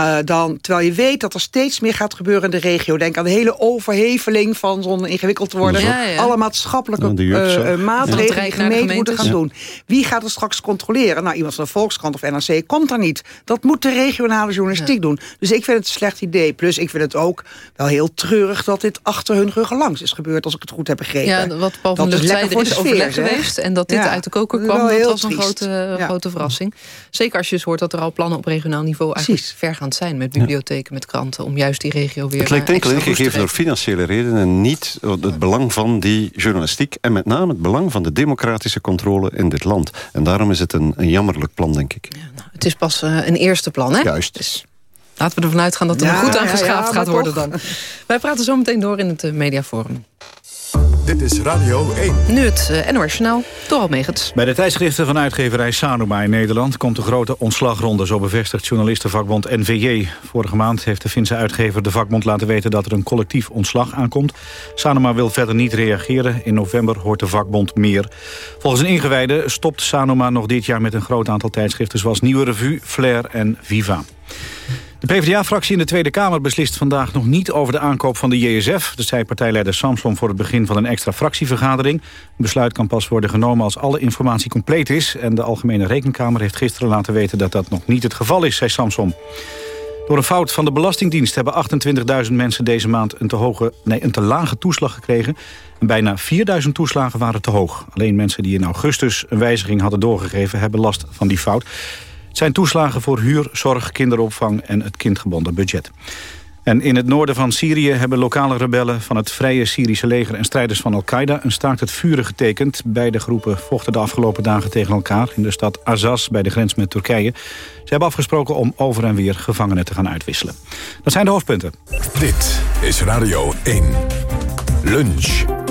Uh, dan, terwijl je weet dat er steeds meer gaat gebeuren in de regio. Denk aan de hele overheveling van zonder ingewikkeld te worden. Ja, ja. Alle maatschappelijke uh, uh, maatregelen die gemeenten moeten gaan doen. Wie gaat er straks controleren? Nou, iemand van de Volkskrant of NRC komt er niet. Dat moet de regionale journalistiek doen. Dus ik vind het een slecht idee. Plus, ik vind het ook wel heel treurig dat dit achter hun ruggen langs is gebeurd. Als ik het goed heb begrepen. Ja, wat Paul van Lucht zei, er is overleg geweest. En dat dit uit de koker kwam, dat was een grote, grote verrassing. Zeker als je dus hoort dat er al plannen op regionaal niveau eigenlijk ver zijn met bibliotheken, ja. met kranten... om juist die regio weer Het lijkt enkel ingegeven door financiële redenen... en niet het belang van die journalistiek... en met name het belang van de democratische controle in dit land. En daarom is het een, een jammerlijk plan, denk ik. Ja, nou, het is pas uh, een eerste plan, hè? Juist. Dus laten we ervan uitgaan dat er ja, goed aan geschaafd gaat worden dan. Wij praten zo meteen door in het uh, Mediaforum. Dit is Radio 1. Nu het uh, NOS Journaal, Megens. Bij de tijdschriften van uitgeverij Sanoma in Nederland... komt de grote ontslagronde, zo bevestigt journalistenvakbond NVJ. Vorige maand heeft de Finse uitgever de vakbond laten weten... dat er een collectief ontslag aankomt. Sanoma wil verder niet reageren. In november hoort de vakbond meer. Volgens een ingewijde stopt Sanoma nog dit jaar... met een groot aantal tijdschriften zoals Nieuwe Revue, Flair en Viva. De PvdA-fractie in de Tweede Kamer beslist vandaag nog niet over de aankoop van de JSF. Dat zei partijleider Samson voor het begin van een extra fractievergadering. Een besluit kan pas worden genomen als alle informatie compleet is. En de Algemene Rekenkamer heeft gisteren laten weten dat dat nog niet het geval is, zei Samson. Door een fout van de Belastingdienst hebben 28.000 mensen deze maand een te, hoge, nee, een te lage toeslag gekregen. En bijna 4.000 toeslagen waren te hoog. Alleen mensen die in augustus een wijziging hadden doorgegeven hebben last van die fout. Het zijn toeslagen voor huur, zorg, kinderopvang en het kindgebonden budget. En in het noorden van Syrië hebben lokale rebellen van het Vrije Syrische leger en strijders van Al-Qaeda een staakt het vuren getekend. Beide groepen vochten de afgelopen dagen tegen elkaar in de stad Azaz bij de grens met Turkije. Ze hebben afgesproken om over en weer gevangenen te gaan uitwisselen. Dat zijn de hoofdpunten. Dit is Radio 1. Lunch.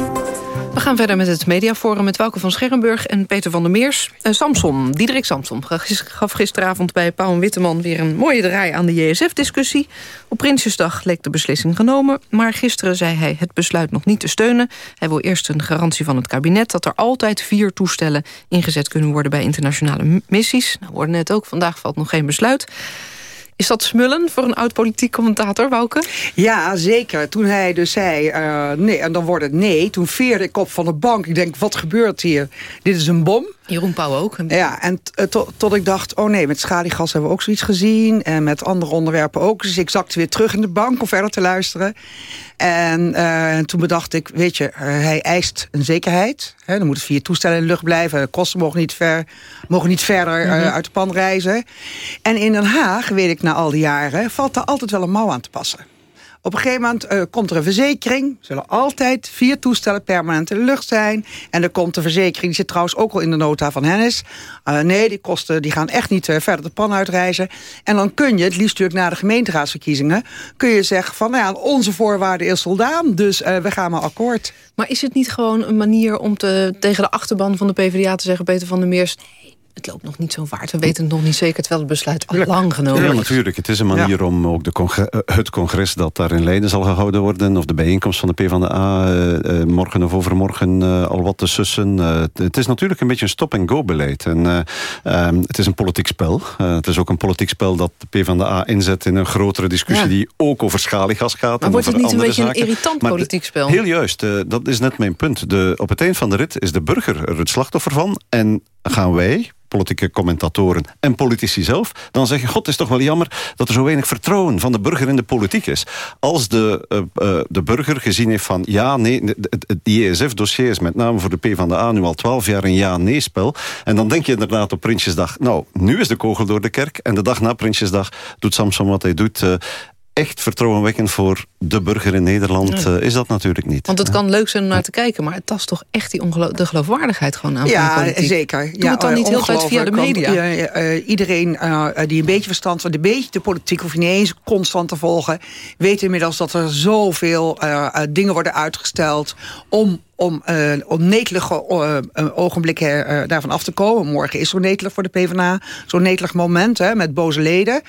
We gaan verder met het mediaforum met Wouke van Scherrenburg en Peter van der Meers. Uh, Samson, Diederik Samson, gaf gisteravond bij Pauw en Witteman... weer een mooie draai aan de JSF-discussie. Op Prinsjesdag leek de beslissing genomen... maar gisteren zei hij het besluit nog niet te steunen. Hij wil eerst een garantie van het kabinet... dat er altijd vier toestellen ingezet kunnen worden bij internationale missies. Nou, we hoorden net ook, vandaag valt nog geen besluit. Is dat smullen voor een oud-politiek commentator, Wouke? Ja, zeker. Toen hij dus zei, uh, nee, en dan wordt het nee... toen veerde ik op van de bank. Ik denk, wat gebeurt hier? Dit is een bom. Jeroen Pauw ook. Ja, en eh, tot, ik dacht, oh nee, met schaliegas hebben we ook zoiets gezien. En met andere onderwerpen ook. Dus ik zakte weer terug in de bank om verder te luisteren. En eh, toen bedacht ik, weet je, eh, hij eist een zekerheid. Hè, er moeten vier toestellen in de lucht blijven. De kosten mogen niet, ver, mogen niet verder Mhm. uit de pan reizen. En in Den Haag, weet ik na al die jaren, valt er altijd wel een mouw aan te passen. Op een gegeven moment eh, komt er een verzekering. Er zullen altijd vier toestellen permanent in de lucht zijn. En er komt een verzekering, die zit trouwens ook al in de nota van Hennis. Eh, nee, die kosten die gaan echt niet eh, verder de pan uitreizen. En dan kun je, het liefst natuurlijk na de gemeenteraadsverkiezingen... kun je zeggen van, nou ja, onze voorwaarde is voldaan. Dus we gaan maar akkoord. Maar is het niet gewoon een manier om te, tegen de achterban van de PvdA te zeggen... Peter van der Meers, het loopt nog niet zo vaart. We weten het nog niet zeker, terwijl het besluit al lang genomen Ja, is. natuurlijk. Het is een manier om ook de eh, het congres dat daar in Leiden zal gehouden worden... of de bijeenkomst van de PvdA eh, eh, morgen of overmorgen eh, al wat te sussen. Eh, het- is natuurlijk een beetje een stop-and-go-beleid. En eh, ehm, het is een politiek spel. Eh, het is ook een politiek spel dat de PvdA inzet in een grotere discussie... Ja. die ook over schaliegas gaat. Maar en wordt het over niet een andere beetje een zaken. irritant Maar de- politiek spel? Heel juist. dat is net mijn punt. De, op het eind van de rit is de burger er het slachtoffer van. En gaan wij politieke commentatoren en politici zelf... dan zeg je, god, is toch wel jammer dat er zo weinig vertrouwen van de burger in de politiek is. Als de, eh, eh, de burger gezien heeft van, ja, nee, het, het, IESF-dossier is met name voor de PvdA nu al twaalf jaar een ja-nee-spel. En dan denk je inderdaad op Prinsjesdag, nou, nu is de kogel door de kerk. En de dag na Prinsjesdag doet Samson wat hij doet... eh, Echt vertrouwenwekkend voor de burger in Nederland Ja. eh, is dat natuurlijk niet. Want het kan leuk zijn om naar te kijken... maar het tast toch echt die ongelo- de geloofwaardigheid gewoon aan van de Ja, politiek. zeker. Doe het dan eh, niet heel tijd via de media. eh, iedereen eh, die een beetje verstand van de beetje de politiek hoef je niet eens constant te volgen. Weet inmiddels dat er zoveel dingen worden uitgesteld om om, eh om netelige eh, eh, ogenblikken daarvan af te komen. Morgen is zo'n netelig voor de PvdA. Zo'n netelig moment hè, met boze leden.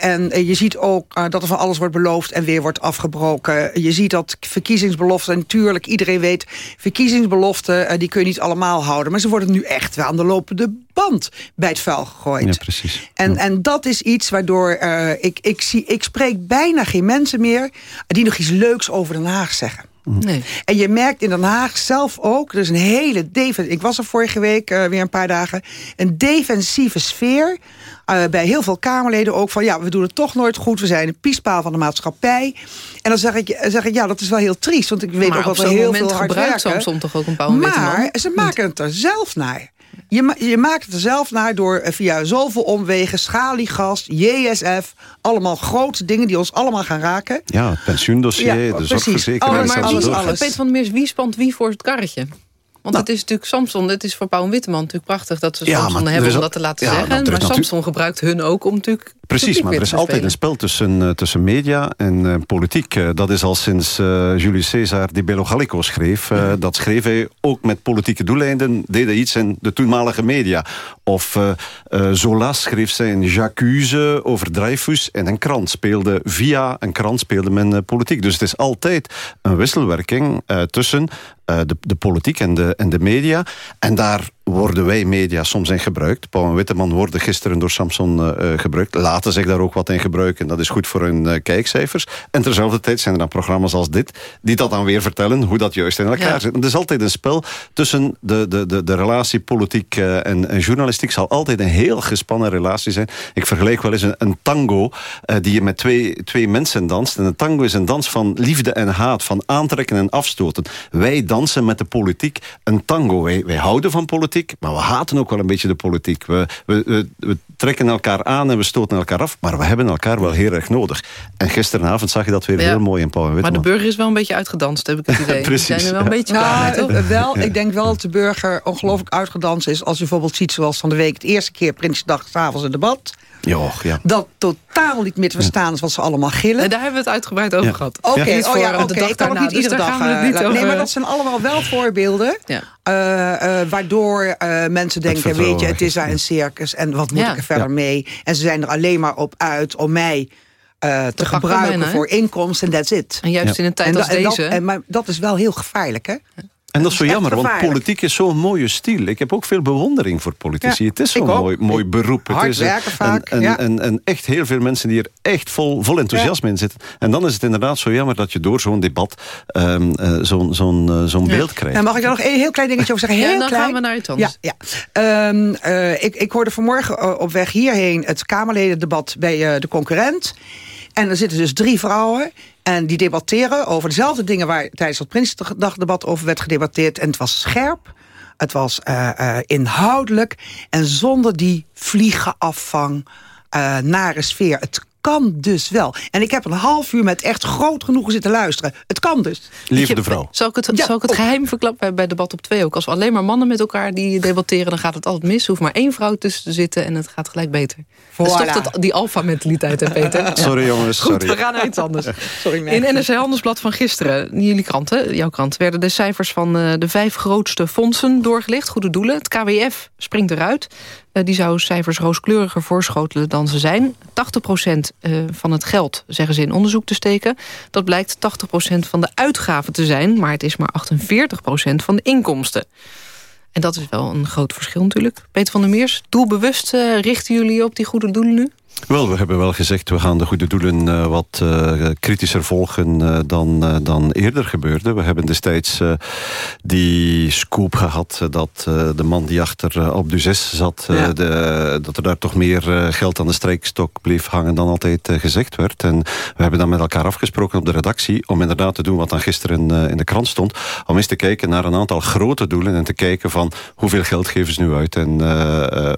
En je ziet ook dat er van alles wordt beloofd en weer wordt afgebroken. Je ziet dat verkiezingsbeloften, en natuurlijk iedereen weet... verkiezingsbeloften, die kun je niet allemaal houden. Maar ze worden nu echt wel aan de lopende band bij het vuil gegooid. Ja, precies. En, en dat is iets waardoor ik, ik, zie, ik spreek bijna geen mensen meer... die nog iets leuks over Den Haag zeggen. Nee. En je merkt in Den Haag zelf ook, dus een hele defensieve... Ik was er vorige week eh, weer een paar dagen. Een defensieve sfeer. eh, bij heel veel Kamerleden ook van... ja, we doen het toch nooit goed. We zijn een piespaal van de maatschappij. En dan zeg ik, zeg ik ja, dat is wel heel triest. Want ik weet maar ook dat we heel veel hard gebruikt werken. Samson toch ook een Witteman? Maar ze maken het er zelf naar. Je, ma- je maakt het er zelf naar door eh, via zoveel omwegen... schaliegas, JSF, allemaal grote dingen die ons allemaal gaan raken. Ja, het pensioendossier, Ja, de zorgverzekering. Oh, alles, door. alles. Peter van der Meers, wie spant wie voor het karretje? Want het is natuurlijk Samson, het is voor Paul Witteman natuurlijk prachtig... dat ze Samson hebben om dat te laten ja, zeggen. nou, maar Samson gebruikt hun ook om natuurlijk... Precies, maar er is altijd een spel tussen, eh, tussen media en eh, politiek. Eh, dat is al sinds eh, Julius Caesar die Bello Gallico schreef. Dat schreef hij ook met politieke doeleinden. Deed hij iets in de toenmalige media. Of Zola schreef zijn J'accuse over Dreyfus. En een krant speelde via een krant speelde men politiek. Dus het is altijd een wisselwerking tussen de, de politiek en de, en de media. En daar worden wij media soms in gebruikt. Paul en Witteman worden gisteren door Samson eh, eh, gebruikt. Laten zich daar ook wat in gebruiken. Dat is goed voor hun eh, kijkcijfers. En terzelfde tijd zijn er dan programma's als dit... die dat dan weer vertellen hoe dat juist in elkaar Ja. zit. Het is altijd een spel tussen de, de, de, de relatie politiek en, en journalistiek... zal altijd een heel gespannen relatie zijn. Ik vergelijk wel eens een, een tango... die je met twee, twee mensen danst. En een tango is een dans van liefde en haat. Van aantrekken en afstoten. Wij dansen met de politiek een tango. Wij, wij houden van politiek, maar we haten ook wel een beetje de politiek. We, we, we, we trekken elkaar aan en we stoten elkaar af. Maar we hebben elkaar wel heel erg nodig. En gisteravond zag je dat weer Ja. heel mooi in Paul en Maar Witteman. de burger is wel een beetje uitgedanst, heb ik het idee. Precies, Die zijn er wel een beetje klaar Nou, eh, wel, ik denk wel dat de burger ongelooflijk uitgedanst is... als je bijvoorbeeld ziet zoals van de week... de eerste keer Prinsjesdag, s'avonds een debat... Ja, dat totaal niet meer te verstaan is wat ze allemaal gillen. En daar hebben we het uitgebreid over Ja. gehad. Oké, Niet oh ja, oké. de dag ik kan ook niet dus iedere dag... gaan we het eh, Nee, over- maar dat zijn allemaal wel voorbeelden... Ja. Eh, eh, waardoor eh, mensen denken, weet je, het is daar een circus... en wat moet Ja. ik er verder mee? En ze zijn er alleen maar op uit om mij eh, te gebruiken voor inkomsten en that's it. En juist Ja. in een tijd En, als da- en dat, deze... en, maar dat is wel heel gevaarlijk, hè? En dat is zo jammer, want politiek is zo'n mooie stiel. Ik heb ook veel bewondering voor politici. Ja, het is zo'n mooi, mooi beroep. Het Hard is een- werken vaak, En, ja. en, en echt heel veel mensen die er echt vol, vol enthousiasme in zitten. En dan is het inderdaad zo jammer dat je door zo'n debat ehm, eh, zo'n zo'n eh, zo'n beeld krijgt. En mag ik daar nog een heel klein dingetje over zeggen? Ja, Heel dan klein. gaan we naar iets anders. Ja, ja. Ehm, eh, ik, ik hoorde vanmorgen eh, op weg hierheen het Kamerledendebat bij eh, de concurrent. En er zitten dus drie vrouwen. En die debatteren over dezelfde dingen waar tijdens het Prinsdagdebat over werd gedebatteerd. En het was scherp. Het was eh, eh, inhoudelijk. En zonder die vliegenafvang, eh nare sfeer. Het kan dus wel. En ik heb een half uur met echt groot genoegen zitten luisteren. Het kan dus. Lieve de vrouw. Zal ik het, zal ik het geheim verklappen bij, debat op twee ook? Als we alleen maar mannen met elkaar die debatteren... dan gaat het altijd mis. Er hoeft maar één vrouw tussen te zitten en het gaat gelijk beter. Dat is Voilà. toch dat, die alfa-mentaliteit, hè Peter? Ja. Sorry jongens, Goed, sorry. we gaan naar iets anders. Sorry, In NRC Handelsblad van gisteren, jullie krant, hè, jouw krant... werden de cijfers van eh, de vijf grootste fondsen doorgelicht. Goede doelen. Het KWF springt eruit. Eh, die zou cijfers rooskleuriger voorschotelen dan ze zijn. 80% eh, van het geld, zeggen ze, in onderzoek te steken. Dat blijkt 80% van de uitgaven te zijn... maar het is maar 48% van de inkomsten. En dat is wel een groot verschil natuurlijk. Peter van der Meers, doelbewust eh, richten jullie op die goede doelen nu? Wel, we hebben wel gezegd, we gaan de goede doelen eh, wat eh, kritischer volgen eh, dan, dan eerder gebeurde. We hebben destijds die scoop gehad eh, dat de man die achter uh, Alpe d'Huez zat... Ja. de, dat er daar toch meer geld aan de strijkstok bleef hangen dan altijd gezegd werd. En we hebben dan met elkaar afgesproken op de redactie... om inderdaad te doen wat dan gisteren in de krant stond... om eens te kijken naar een aantal grote doelen... en te kijken van hoeveel geld geven ze nu uit... en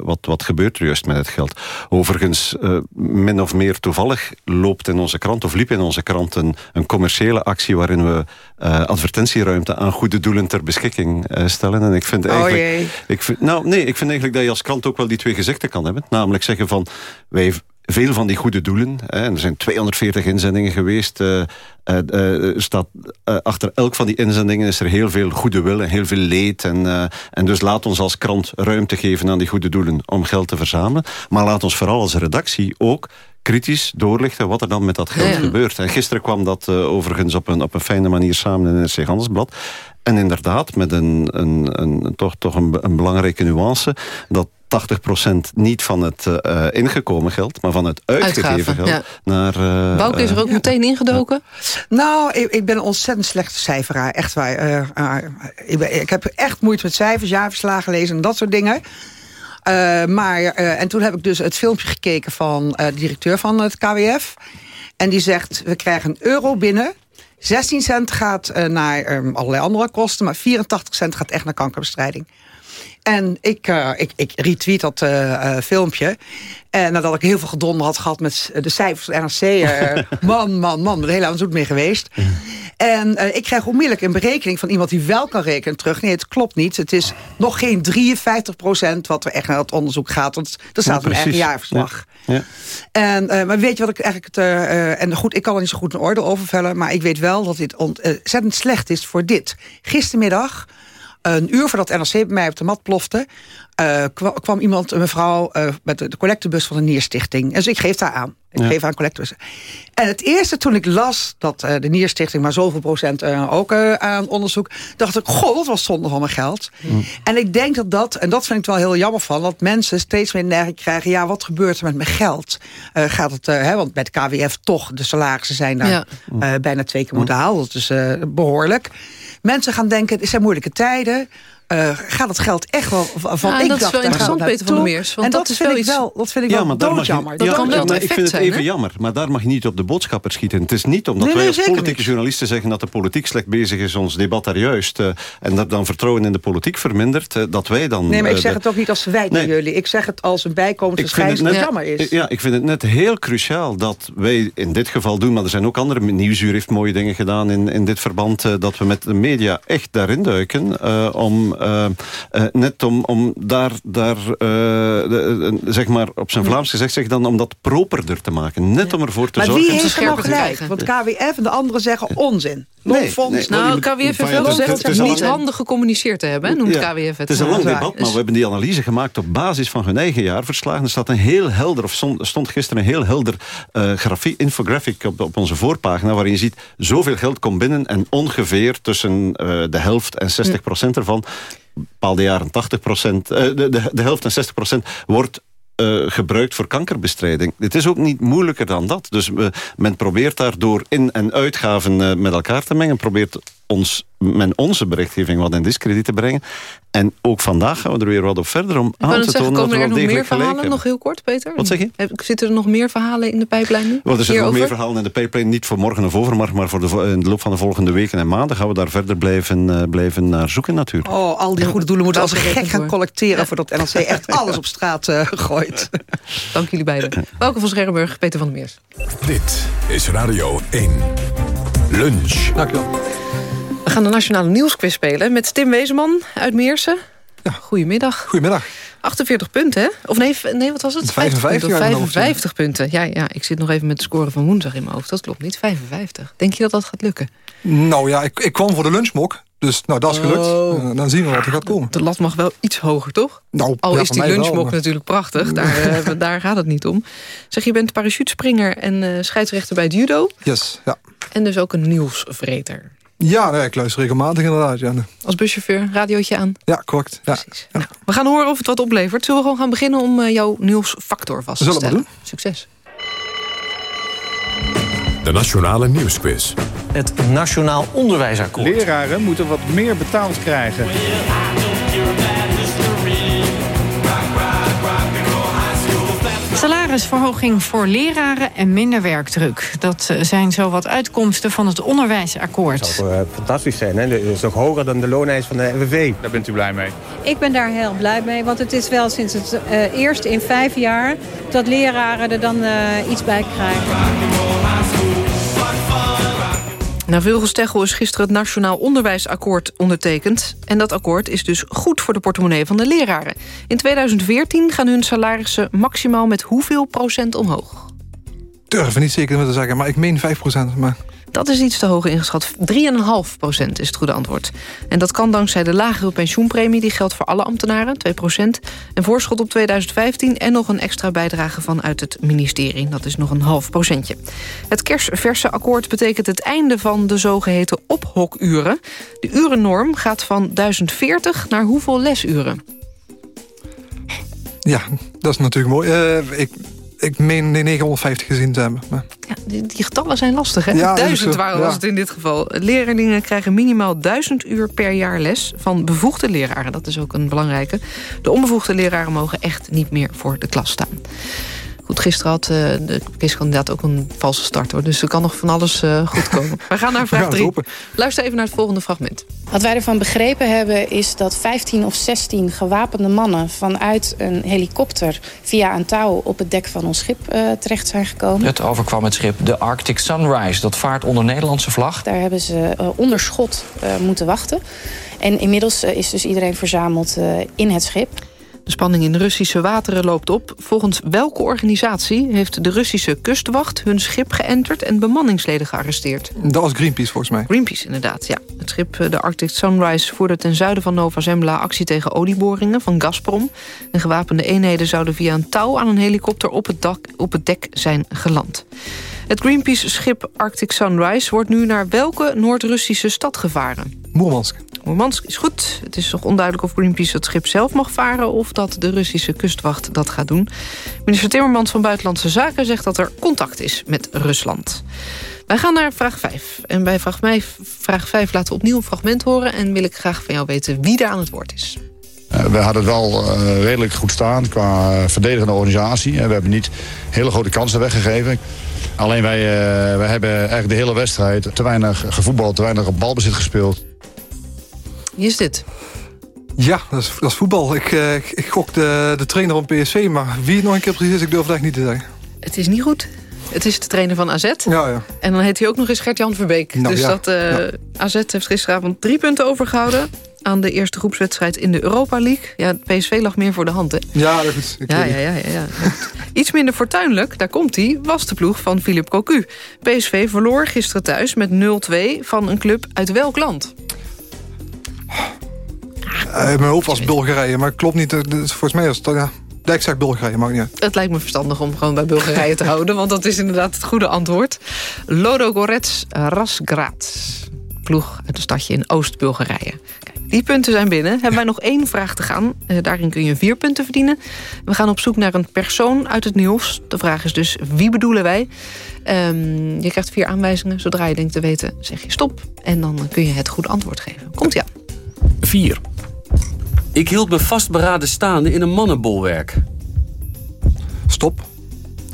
wat, wat gebeurt er juist met het geld. Overigens, eh, min of meer toevallig loopt in onze krant... of liep in onze krant een, een commerciële actie... waarin we eh, advertentieruimte aan goede doelen ter beschikking eh, stellen. En ik vind eigenlijk... jee. Ik vind, nou, nee, ik vind eigenlijk dat je als krant ook wel die twee gezichten kan hebben. Namelijk zeggen van, wij veel van die goede doelen, hè, en er zijn 240 inzendingen geweest, eh, eh, eh, staat achter elk van die inzendingen is er heel veel goede wil en heel veel leed. En, en dus laat ons als krant ruimte geven aan die goede doelen om geld te verzamelen. Maar laat ons vooral als redactie ook kritisch doorlichten wat er dan met dat geld Ja. gebeurt. En gisteren kwam dat overigens op een, op een fijne manier samen in het NRC Handelsblad. En inderdaad, met een, een, een, toch, toch een, een belangrijke nuance... dat 80% niet van het eh, ingekomen geld... maar van het uitgegeven Uitgaven, geld ja. naar... eh, Bouke is er ook meteen ingedoken. Nou, ik, ik ben een ontzettend slechte cijferaar. Echt waar. Eh, eh, ik, ben- ik heb echt moeite met cijfers, jaarverslagen lezen en dat soort dingen. Eh, maar, eh, en toen heb ik dus het filmpje gekeken van eh, de directeur van het KWF. En die zegt, we krijgen een euro binnen. 16 cent gaat eh, naar eh, allerlei andere kosten... maar 84 cent gaat echt naar kankerbestrijding. En ik, eh, ik, ik retweet dat eh, eh, filmpje. En nadat ik heel veel gedonder had gehad met de cijfers van NRC... eh, man, man, man, met de hele avond zoet mee geweest. En ik krijg onmiddellijk een berekening van iemand die wel kan rekenen terug. Nee, het klopt niet. Het is nog geen 53 procent wat er echt naar het onderzoek gaat. Want er staat Ja, een eigen jaarverslag. Ja. En, eh, maar weet je wat ik eigenlijk... En goed, ik kan er niet zo goed een oordeel over vellen... maar ik weet wel dat dit ont- ontzettend slecht is voor dit. Gistermiddag, een uur voordat NRC bij mij op de mat plofte... eh, kwa- kwam iemand, een mevrouw, eh, met de, de collectebus van de Nierstichting. En dus ik geef daar aan. Ik Ja. geef aan collectebus. En het eerste toen ik las dat eh, de Nierstichting... maar zoveel procent eh, ook eh, aan onderzoek... dacht ik, goh, dat was zonde van mijn geld. En ik denk dat dat, en dat vind ik wel heel jammer van... dat mensen steeds meer neiging krijgen... ja, wat gebeurt er met mijn geld? Eh, gaat het, hè, want het KWF toch, de salarissen zijn daar Ja. eh, bijna twee keer modaal. Dat is eh, behoorlijk. Mensen gaan denken, het zijn moeilijke tijden... Eh, gaat het geld echt wel van Ja, ik dat is dacht, wel daar interessant, Peter van der. Meers, want en dat dat, is vind wel ik iets- wel, dat vind ik wel maar doodjammer. Ja, kan wel ja, het maar ik vind het even jammer. Maar daar mag je niet op de boodschapper schieten. Het is niet omdat Nee, wij als politieke niet. journalisten zeggen... dat de politiek slecht bezig is, ons debat daar juist... eh, en dat dan vertrouwen in de politiek vermindert... eh, dat wij dan... Nee, maar ik zeg het ook niet als verwijt naar jullie. Ik zeg het als een bijkomend Ik vind het verschijnsel dat jammer is. Ja, ik vind het net heel cruciaal dat wij in dit geval doen... maar er zijn ook andere... Nieuwsuur heeft mooie dingen gedaan in, in dit verband... eh, dat we met de media echt daarin duiken... eh, om net om, om daar, daar eh, de- eh, zeg maar op zijn Vlaams gezegd... Zeg dan om dat properder te maken. Net om ervoor te Maar zorgen... wie heeft er scherper te gelijk? kijken. Want KWF en de anderen zeggen onzin. Loonfonds. nou, KWF heeft wel gezegd het al niet handig gecommuniceerd te hebben, noemt Ja, KWF het. Het is een lang debat, maar Dus- we hebben die analyse gemaakt op basis van hun eigen jaarverslagen. Er staat een heel helder, of stond, gisteren een heel helder eh grafie, infographic op, op onze voorpagina, waarin je ziet zoveel geld komt binnen en ongeveer tussen eh, de helft en 60 procent ervan, bepaalde jaren 80 procent, eh, de, de, de helft en 60 procent wordt eh, gebruikt voor kankerbestrijding. Het is ook niet moeilijker dan dat. Dus eh, men probeert daar door in- en uitgaven met elkaar te mengen, probeert ons, men onze berichtgeving wat in discrediet te brengen. En ook vandaag gaan we er weer wat op verder om aan te zeggen, tonen dat we er wel nog meer verhalen? hebben. Nog heel kort, Peter? Wat zeg je? Zitten er nog meer verhalen in de pijplijn nu? Wel, er zitten nog meer verhalen in de pipeline. Niet voor morgen of overmorgen, maar voor de, in de loop van de volgende weken en maanden gaan we daar verder blijven, eh, blijven naar zoeken natuurlijk. Oh, al die goede doelen moeten als Dank een je gek gaan voor. collecteren... voordat NLC echt alles op straat eh, gooit. Dank jullie beiden. Welkom van Scherrenburg, Peter van der Meers. Dit is Radio 1. Lunch. Dankjewel. We gaan de Nationale Nieuwsquiz spelen met Tim Wezeman uit Meersen. Goedemiddag. Goedemiddag. 48 punten, hè? Of nee, nee wat was het? 55 punten. uit mijn hoofd, 55 punten. Ja, ja, ik zit nog even met de score van woensdag in mijn hoofd. Dat klopt niet, 55. Denk je dat dat gaat lukken? Nou ja, ik, ik kwam voor de lunchmok. Dus nou, dat is gelukt. Oh. Eh, dan zien we wat er gaat komen. De lat mag wel iets hoger, toch? Nou, Al ja, is die wel, lunchmok maar- natuurlijk prachtig. Daar, eh, daar gaat het niet om. Zeg, je bent parachutespringer en eh, scheidsrechter bij het judo. Yes, ja. En dus ook een nieuwsvreter. Ja, nee, ik luister regelmatig inderdaad. Ja, Als buschauffeur, radiootje aan. ja correct. Ja. Nou, we gaan horen of het wat oplevert. Zullen we gewoon gaan beginnen om eh, jouw nieuwsfactor vast te Zullen we stellen? doen. Succes. De Nationale Nieuwsquiz. Het Nationaal Onderwijsakkoord. Leraren moeten wat meer betaald krijgen. Salarisverhoging voor leraren en minder werkdruk. Dat eh, zijn zo wat uitkomsten van het onderwijsakkoord. zou eh, fantastisch zijn. Hè? Dat is nog hoger dan de looneis van de NWV. Daar bent u blij mee? Ik ben daar heel blij mee, want het is wel sinds het eh, eerst in vijf jaar... dat leraren er dan eh, iets bij krijgen. Na veel gesteggel is gisteren het Nationaal Onderwijsakkoord ondertekend. En dat akkoord is dus goed voor de portemonnee van de leraren. In 2014 gaan hun salarissen maximaal met hoeveel procent omhoog? Durf niet zeker met te zeggen, maar ik meen 5%. Maar Dat is iets te hoog ingeschat. 3,5 procent is het goede antwoord. En dat kan dankzij de lagere pensioenpremie. Die geldt voor alle ambtenaren, 2 procent. Een voorschot op 2015 en nog een extra bijdrage vanuit het ministerie. Dat is nog een half procentje. Het kerstverse akkoord betekent het einde van de zogeheten ophokuren. De urennorm gaat van 1040 naar hoeveel lesuren? ja, dat is natuurlijk mooi. Eh, ik, ik meen de 950 gezien te hebben. Maar, Ja, die, die getallen zijn lastig, hè? Ja, Duizend waren ja. was het in dit geval. Leerlingen krijgen minimaal duizend uur per jaar les... van bevoegde leraren. Dat is ook een belangrijke. De onbevoegde leraren mogen echt niet meer voor de klas staan. Goed, gisteren had eh, de kieskandidaat ook een valse start. Hoor, dus er kan nog van alles eh, goed komen. We gaan naar vraag gaan het 3. hopen. Luister even naar het volgende fragment. Wat wij ervan begrepen hebben is dat 15 of 16 gewapende mannen... vanuit een helikopter via een touw op het dek van ons schip eh, terecht zijn gekomen. Het overkwam het schip de Arctic Sunrise. Dat vaart onder Nederlandse vlag. Daar hebben ze onder schot eh, moeten wachten. En inmiddels is dus iedereen verzameld eh, in het schip. De spanning in de Russische wateren loopt op. Volgens welke organisatie heeft de Russische kustwacht... hun schip geënterd en bemanningsleden gearresteerd? dat was Greenpeace volgens mij. Greenpeace, inderdaad, ja. Het schip eh, de Arctic Sunrise voerde ten zuiden van Nova Zembla... actie tegen olieboringen van Gazprom. En gewapende eenheden zouden via een touw aan een helikopter... op het, dak, op het dek zijn geland. Het Greenpeace-schip Arctic Sunrise wordt nu naar welke Noord-Russische stad gevaren? Moermansk. Moermansk is goed. Het is nog onduidelijk of Greenpeace het schip zelf mag varen... of dat de Russische kustwacht dat gaat doen. Minister Timmermans van Buitenlandse Zaken zegt dat er contact is met Rusland. Wij gaan naar vraag 5. En bij vraag 5, vraag 5 laten we opnieuw een fragment horen... en wil ik graag van jou weten wie daar aan het woord is. Eh, we hadden het wel eh, redelijk goed staan qua eh, verdedigende organisatie. En we hebben niet hele grote kansen weggegeven. Alleen wij, eh, wij hebben eigenlijk de hele wedstrijd te weinig gevoetbald, te weinig op balbezit gespeeld. Wie is dit? Ja, dat is, dat is voetbal. Ik, eh, ik, ik gok de, de trainer van PSV, maar wie het nog een keer precies is, ik durf het echt niet te zeggen. Het is niet goed. Het is de trainer van AZ. Ja, ja. En dan heet hij ook nog eens Gert-Jan Verbeek. Nou, dus ja. dat, eh, AZ heeft gisteravond drie punten overgehouden. aan de eerste groepswedstrijd in de Europa League. Ja, PSV lag meer voor de hand, hè? Ja, dat goed. Ja, ja, ja, ja, ja. Iets minder fortuinlijk, daar komt hij, was de ploeg van Philippe Cocu. PSV verloor gisteren thuis met 0-2 van een club uit welk land? Uh, mijn hoofd was Bulgarije, maar klopt niet. Volgens mij is het... Ja. Ik zeg Bulgarije, mag niet Het lijkt me verstandig om gewoon bij Bulgarije te houden... want dat is inderdaad het goede antwoord. Lodogorets Rasgrad. Ploeg uit een stadje in Oost-Bulgarije. Die punten zijn binnen. Hebben wij nog één vraag te gaan. Daarin kun je vier punten verdienen. We gaan op zoek naar een persoon uit het nieuws. De vraag is dus, wie bedoelen wij? Um, je krijgt vier aanwijzingen. Zodra je denkt te weten, zeg je stop. En dan kun je het goede antwoord geven. Komt ja. 4. Ik hield me vastberaden staande in een mannenbolwerk. Stop.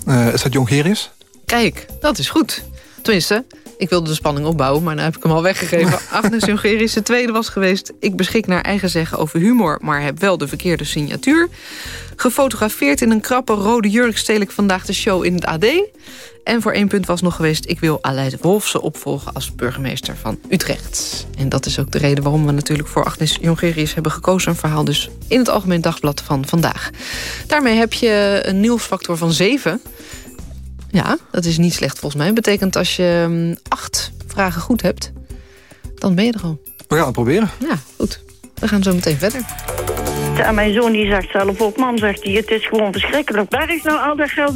Uh, is dat Jongerius? Kijk, dat is goed. Tenminste, ik wilde de spanning opbouwen, maar nu heb ik hem al weggegeven. Agnes Jongerius de tweede was geweest. Ik beschik naar eigen zeggen over humor, maar heb wel de verkeerde signatuur. Gefotografeerd in een krappe rode jurk steel ik vandaag de show in het AD. En voor één punt was nog geweest... ik wil Aleid Wolfse opvolgen als burgemeester van Utrecht. En dat is ook de reden waarom we natuurlijk voor Agnes Jongerius hebben gekozen. Een verhaal dus in het Algemeen Dagblad van vandaag. Daarmee heb je een nieuwsfactor van 7. Ja, dat is niet slecht volgens mij. Dat betekent als je um, acht vragen goed hebt, dan ben je er al. We gaan het proberen. Ja, goed. We gaan zo meteen verder. En mijn zoon die zegt zelf ook, man zegt hij, het is gewoon verschrikkelijk. Waar is nou al dat geld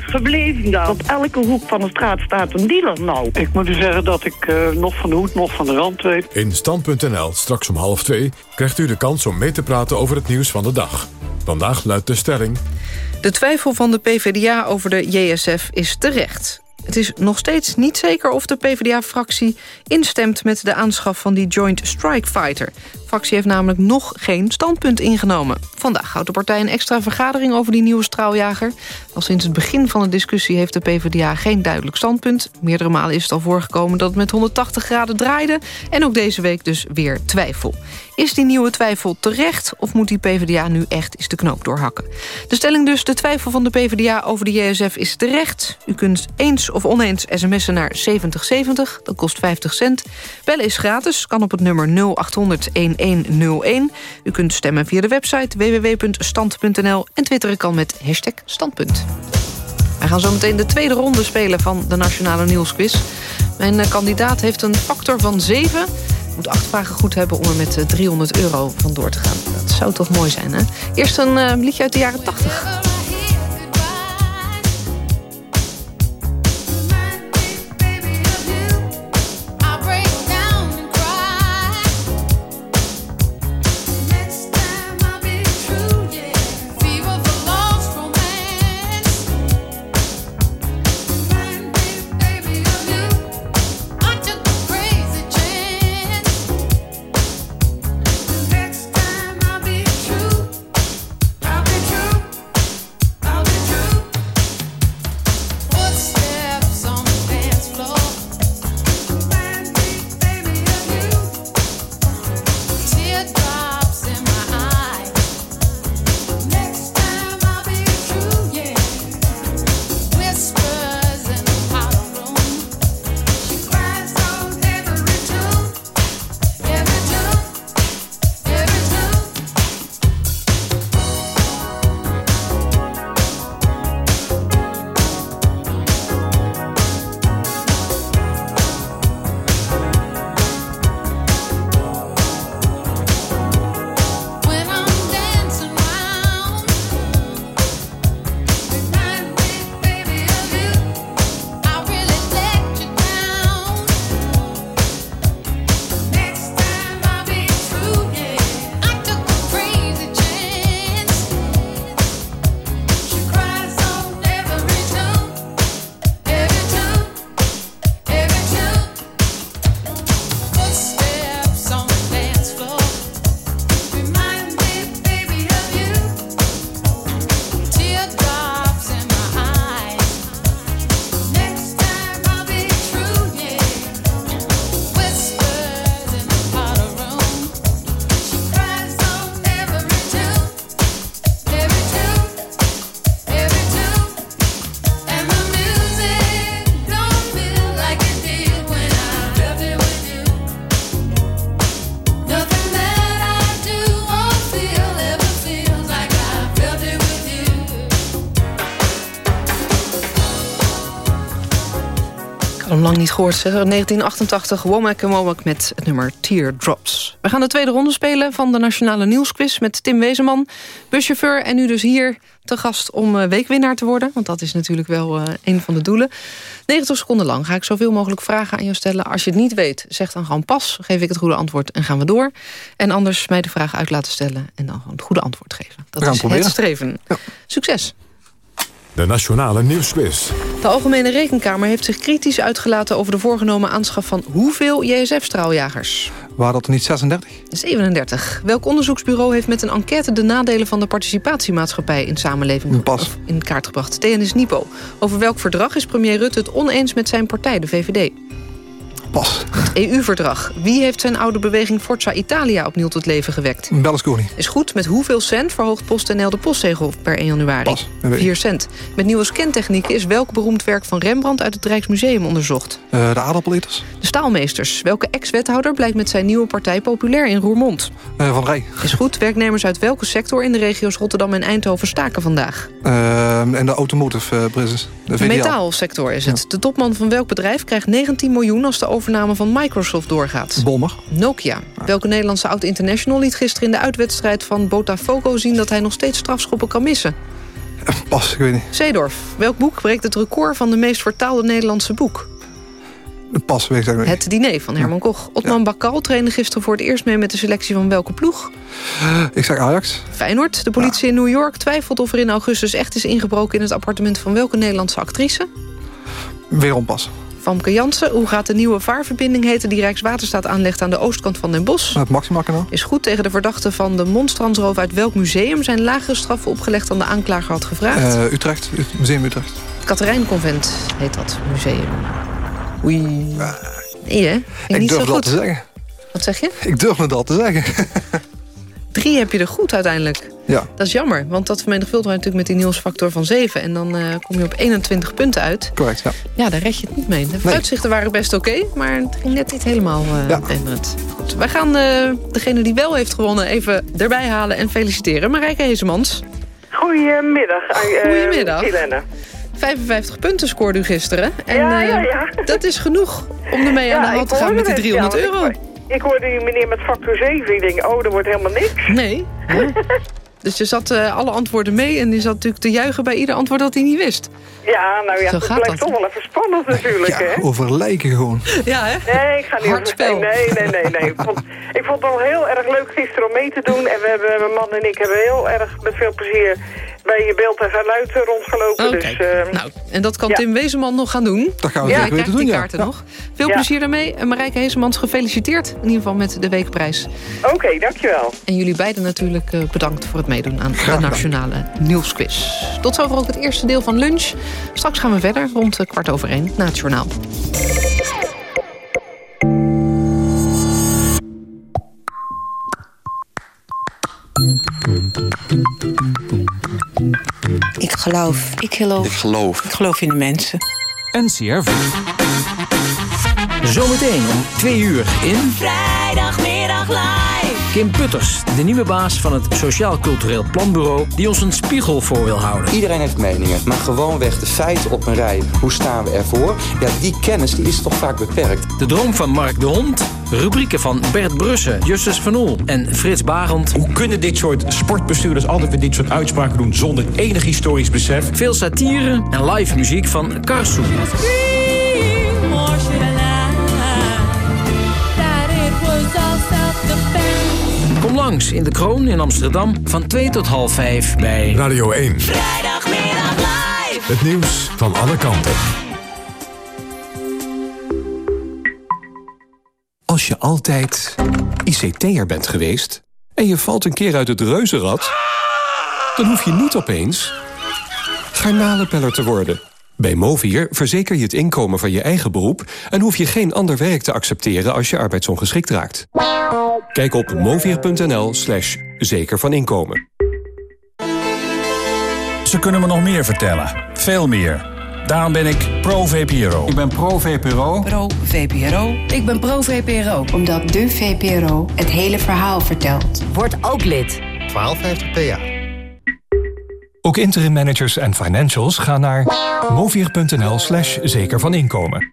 gebleven dan? Op elke hoek van de straat staat een dealer nou. Ik moet u zeggen dat ik uh, nog van de hoed, nog van de rand weet. In Stand.nl, straks om half twee, krijgt u de kans om mee te praten over het nieuws van de dag. Vandaag luidt de stelling... De twijfel van de PvdA over de JSF is terecht. Het is nog steeds niet zeker of de PvdA-fractie instemt met de aanschaf van die Joint Strike Fighter. Fractie heeft namelijk nog geen standpunt ingenomen. Vandaag houdt de partij een extra vergadering over die nieuwe straaljager. Al sinds het begin van de discussie heeft de PvdA geen duidelijk standpunt. Meerdere malen is het al voorgekomen dat het met 180 graden draaide. En ook deze week dus weer twijfel. Is die nieuwe twijfel terecht of moet die PvdA nu echt eens de knoop doorhakken? De stelling dus, de twijfel van de PvdA over de JSF is terecht. U kunt eens of oneens sms'en naar 7070, dat kost 50 cent. Bellen is gratis, kan op het nummer 0800-1101. U kunt stemmen via de website www.stand.nl en twitteren kan met hashtag standpunt. Wij gaan zo meteen de tweede ronde spelen van de Nationale Nieuwsquiz. Mijn eh, kandidaat heeft een factor van 7 moet acht vragen goed hebben om er met 300 eh, euro vandoor te gaan. Dat zou toch mooi zijn, hè? Eerst een uh, liedje uit de jaren 80. Lang niet gehoord, zeg. 1988, Womack en Womack met het nummer Teardrops. We gaan de tweede ronde spelen van de Nationale Nieuwsquiz... met Tim Wezeman, buschauffeur en nu dus hier te gast om eh, weekwinnaar te worden. Want dat is natuurlijk wel uh, een van de doelen. 90 seconden lang ga ik zoveel mogelijk vragen aan jou stellen. Als je het niet weet, zeg dan gewoon pas. Geef ik het goede antwoord en gaan we door. En anders mij de vraag uit laten stellen... en dan gewoon het goede antwoord geven. Dat is het streven. Ja. Succes! De Nationale Nieuwsquiz. De Algemene Rekenkamer heeft zich kritisch uitgelaten... over de voorgenomen aanschaf van hoeveel JSF-straaljagers? Waren dat er niet 36? 37. Welk onderzoeksbureau heeft met een enquête... de nadelen van de participatiemaatschappij in samenleving Pas. in kaart gebracht? TNS Nipo. Over welk verdrag is premier Rutte het oneens met zijn partij, de VVD? Pas. Het EU-verdrag. Wie heeft zijn oude beweging Forza Italia opnieuw tot leven gewekt? Berlusconi. Is goed. Met hoeveel cent verhoogt PostNL de postzegel per 1 januari? Pas. 4 cent. Met nieuwe scantechnieken is welk beroemd werk van Rembrandt... uit het Rijksmuseum onderzocht? Uh, de aardappeliters. De staalmeesters. Welke ex-wethouder blijkt met zijn nieuwe partij populair in Roermond? Uh, van Rij. Is goed. Werknemers uit welke sector in de regio's Rotterdam en Eindhoven staken vandaag? Uh, en de automotive business. De, de metaalsector is het. Ja. De topman van welk bedrijf krijgt 19 miljoen... als de overname van Microsoft doorgaat? Bolmer. Nokia. Welke Nederlandse oud-international liet gisteren in de uitwedstrijd van Botafogo zien... dat hij nog steeds strafschoppen kan missen? Pas, ik weet niet. Zeedorf. Welk boek breekt het record van de meest vertaalde Nederlandse boek? Pas, weet ik niet. Het diner van Herman Koch. Otman ja. Bakal trainde gisteren voor het eerst mee met de selectie van welke ploeg? Ik zeg Ajax. Feyenoord. De politie ja. in New York twijfelt of er in augustus echt is ingebroken... in het appartement van welke Nederlandse actrice? Weer onpas. Famke Jansen. Hoe gaat de nieuwe vaarverbinding heten... die Rijkswaterstaat aanlegt aan de oostkant van Den Bosch? Het Maxima-kanaal. Is goed tegen de verdachte van de monstrandsroof... uit welk museum zijn lagere straffen opgelegd dan de aanklager had gevraagd? Uh, Utrecht. Museum Utrecht. Het Katerijnconvent heet dat museum. Oei. Nee, hè? Ik niet durf zo dat goed. te zeggen. Wat zeg je? Ik durf het al te zeggen. Drie heb je er goed uiteindelijk. Ja. Dat is jammer, want dat vermenigvuldigt natuurlijk met die nieuwsfactor van 7. En dan uh, kom je op 21 punten uit. Correct, ja. Ja, daar red je het niet mee. De vooruitzichten nee. waren best oké, okay, maar het ging net niet helemaal uh, ja. Goed, wij gaan uh, degene die wel heeft gewonnen even erbij halen en feliciteren. Marijke Hezemans. Goedemiddag. Goedemiddag. Helene. 55 punten scoorde u gisteren. En ja, ja, ja. dat is genoeg om ermee ja, aan de hand te gaan met die 300 het, euro. Ik, ik hoorde die meneer met factor 7. Ik denk, oh, er wordt helemaal niks. Nee. dus je zat uh, alle antwoorden mee en die zat natuurlijk te juichen bij ieder antwoord dat hij niet wist. Ja, nou ja, Zo het gaat blijft dat. toch wel even spannend natuurlijk, ja, hè? over lijken gewoon. Ja, hè? Nee, ik ga niet Hard spel. Nee, nee, nee, nee. Ik vond, ik vond het al heel erg leuk gisteren om mee te doen. En we hebben, mijn man en ik hebben heel erg met veel plezier bij je beeld en geluid rondgelopen. Oké, Dus, uh, nou, en dat kan ja. Tim Wezenman nog gaan doen. Dat gaan we ja, weten doen, die ja. kaarten Ja. nog. Veel Ja. plezier daarmee. En Marijke Heesemans gefeliciteerd. In ieder geval met de weekprijs. Oké, dankjewel. En jullie beiden natuurlijk eh, bedankt voor het meedoen aan de. Nationale Nieuwsquiz. Tot zover ook het eerste deel van lunch. Straks gaan we verder rond eh, kwart over één na het journaal. Ik geloof. Ik geloof. Ik geloof. Ik geloof in de mensen. NCRV. Zometeen om twee uur in... Vrijdagmiddag live. Kim Putters, de nieuwe baas van het Sociaal Cultureel Planbureau... die ons een spiegel voor wil houden. Iedereen heeft meningen, maar gewoonweg de feiten op een rij. Hoe staan we ervoor? Ja, die kennis die is toch vaak beperkt. De droom van Mark de Hond. Rubrieken van Bert Brussen, Justus Van Oel en Frits Barend. Hoe kunnen dit soort sportbestuurders altijd weer dit soort uitspraken doen... zonder enig historisch besef? Veel satire en live muziek van Karsu. Kom langs in de Kroon in Amsterdam van 2 tot half 5 bij Radio 1. Vrijdagmiddag live. Het nieuws van alle kanten. Als je altijd ICT'er bent geweest en je valt een keer uit het reuzenrad... dan hoef je niet opeens garnalenpeller te worden. Bij Movier verzeker je het inkomen van je eigen beroep... en hoef je geen ander werk te accepteren als je arbeidsongeschikt raakt. Kijk op movier.nl slash zeker van inkomen. Ze kunnen me nog meer vertellen. Veel meer. Daarom ben ik pro-VPRO. Ik ben pro-VPRO. Pro-VPRO. Ik ben pro-VPRO. Omdat de VPRO het hele verhaal vertelt. Word ook lid. 1250 PA. Ook interim managers en financials gaan naar movier.nl slash zeker van inkomen.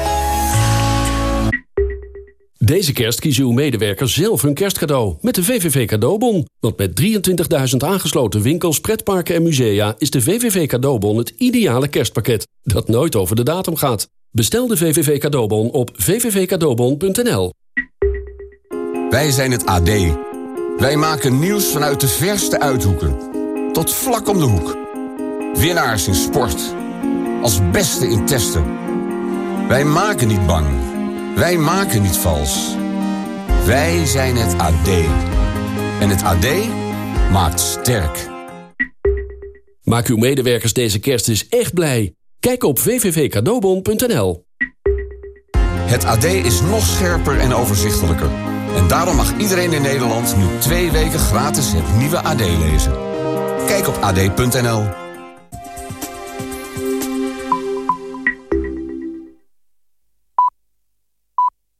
Deze kerst kiezen uw medewerkers zelf hun kerstcadeau met de VVV Cadeaubon. Want met 23.000 aangesloten winkels, pretparken en musea... is de VVV Cadeaubon het ideale kerstpakket dat nooit over de datum gaat. Bestel de VVV Cadeaubon op vvvcadeaubon.nl. Wij zijn het AD. Wij maken nieuws vanuit de verste uithoeken. Tot vlak om de hoek. Winnaars in sport. Als beste in testen. Wij maken niet bang. Wij maken niet vals. Wij zijn het AD. En het AD maakt sterk. Maak uw medewerkers deze kerst eens echt blij. Kijk op www.cadeaubon.nl. Het AD is nog scherper en overzichtelijker. En daarom mag iedereen in Nederland nu twee weken gratis het nieuwe AD lezen. Kijk op ad.nl.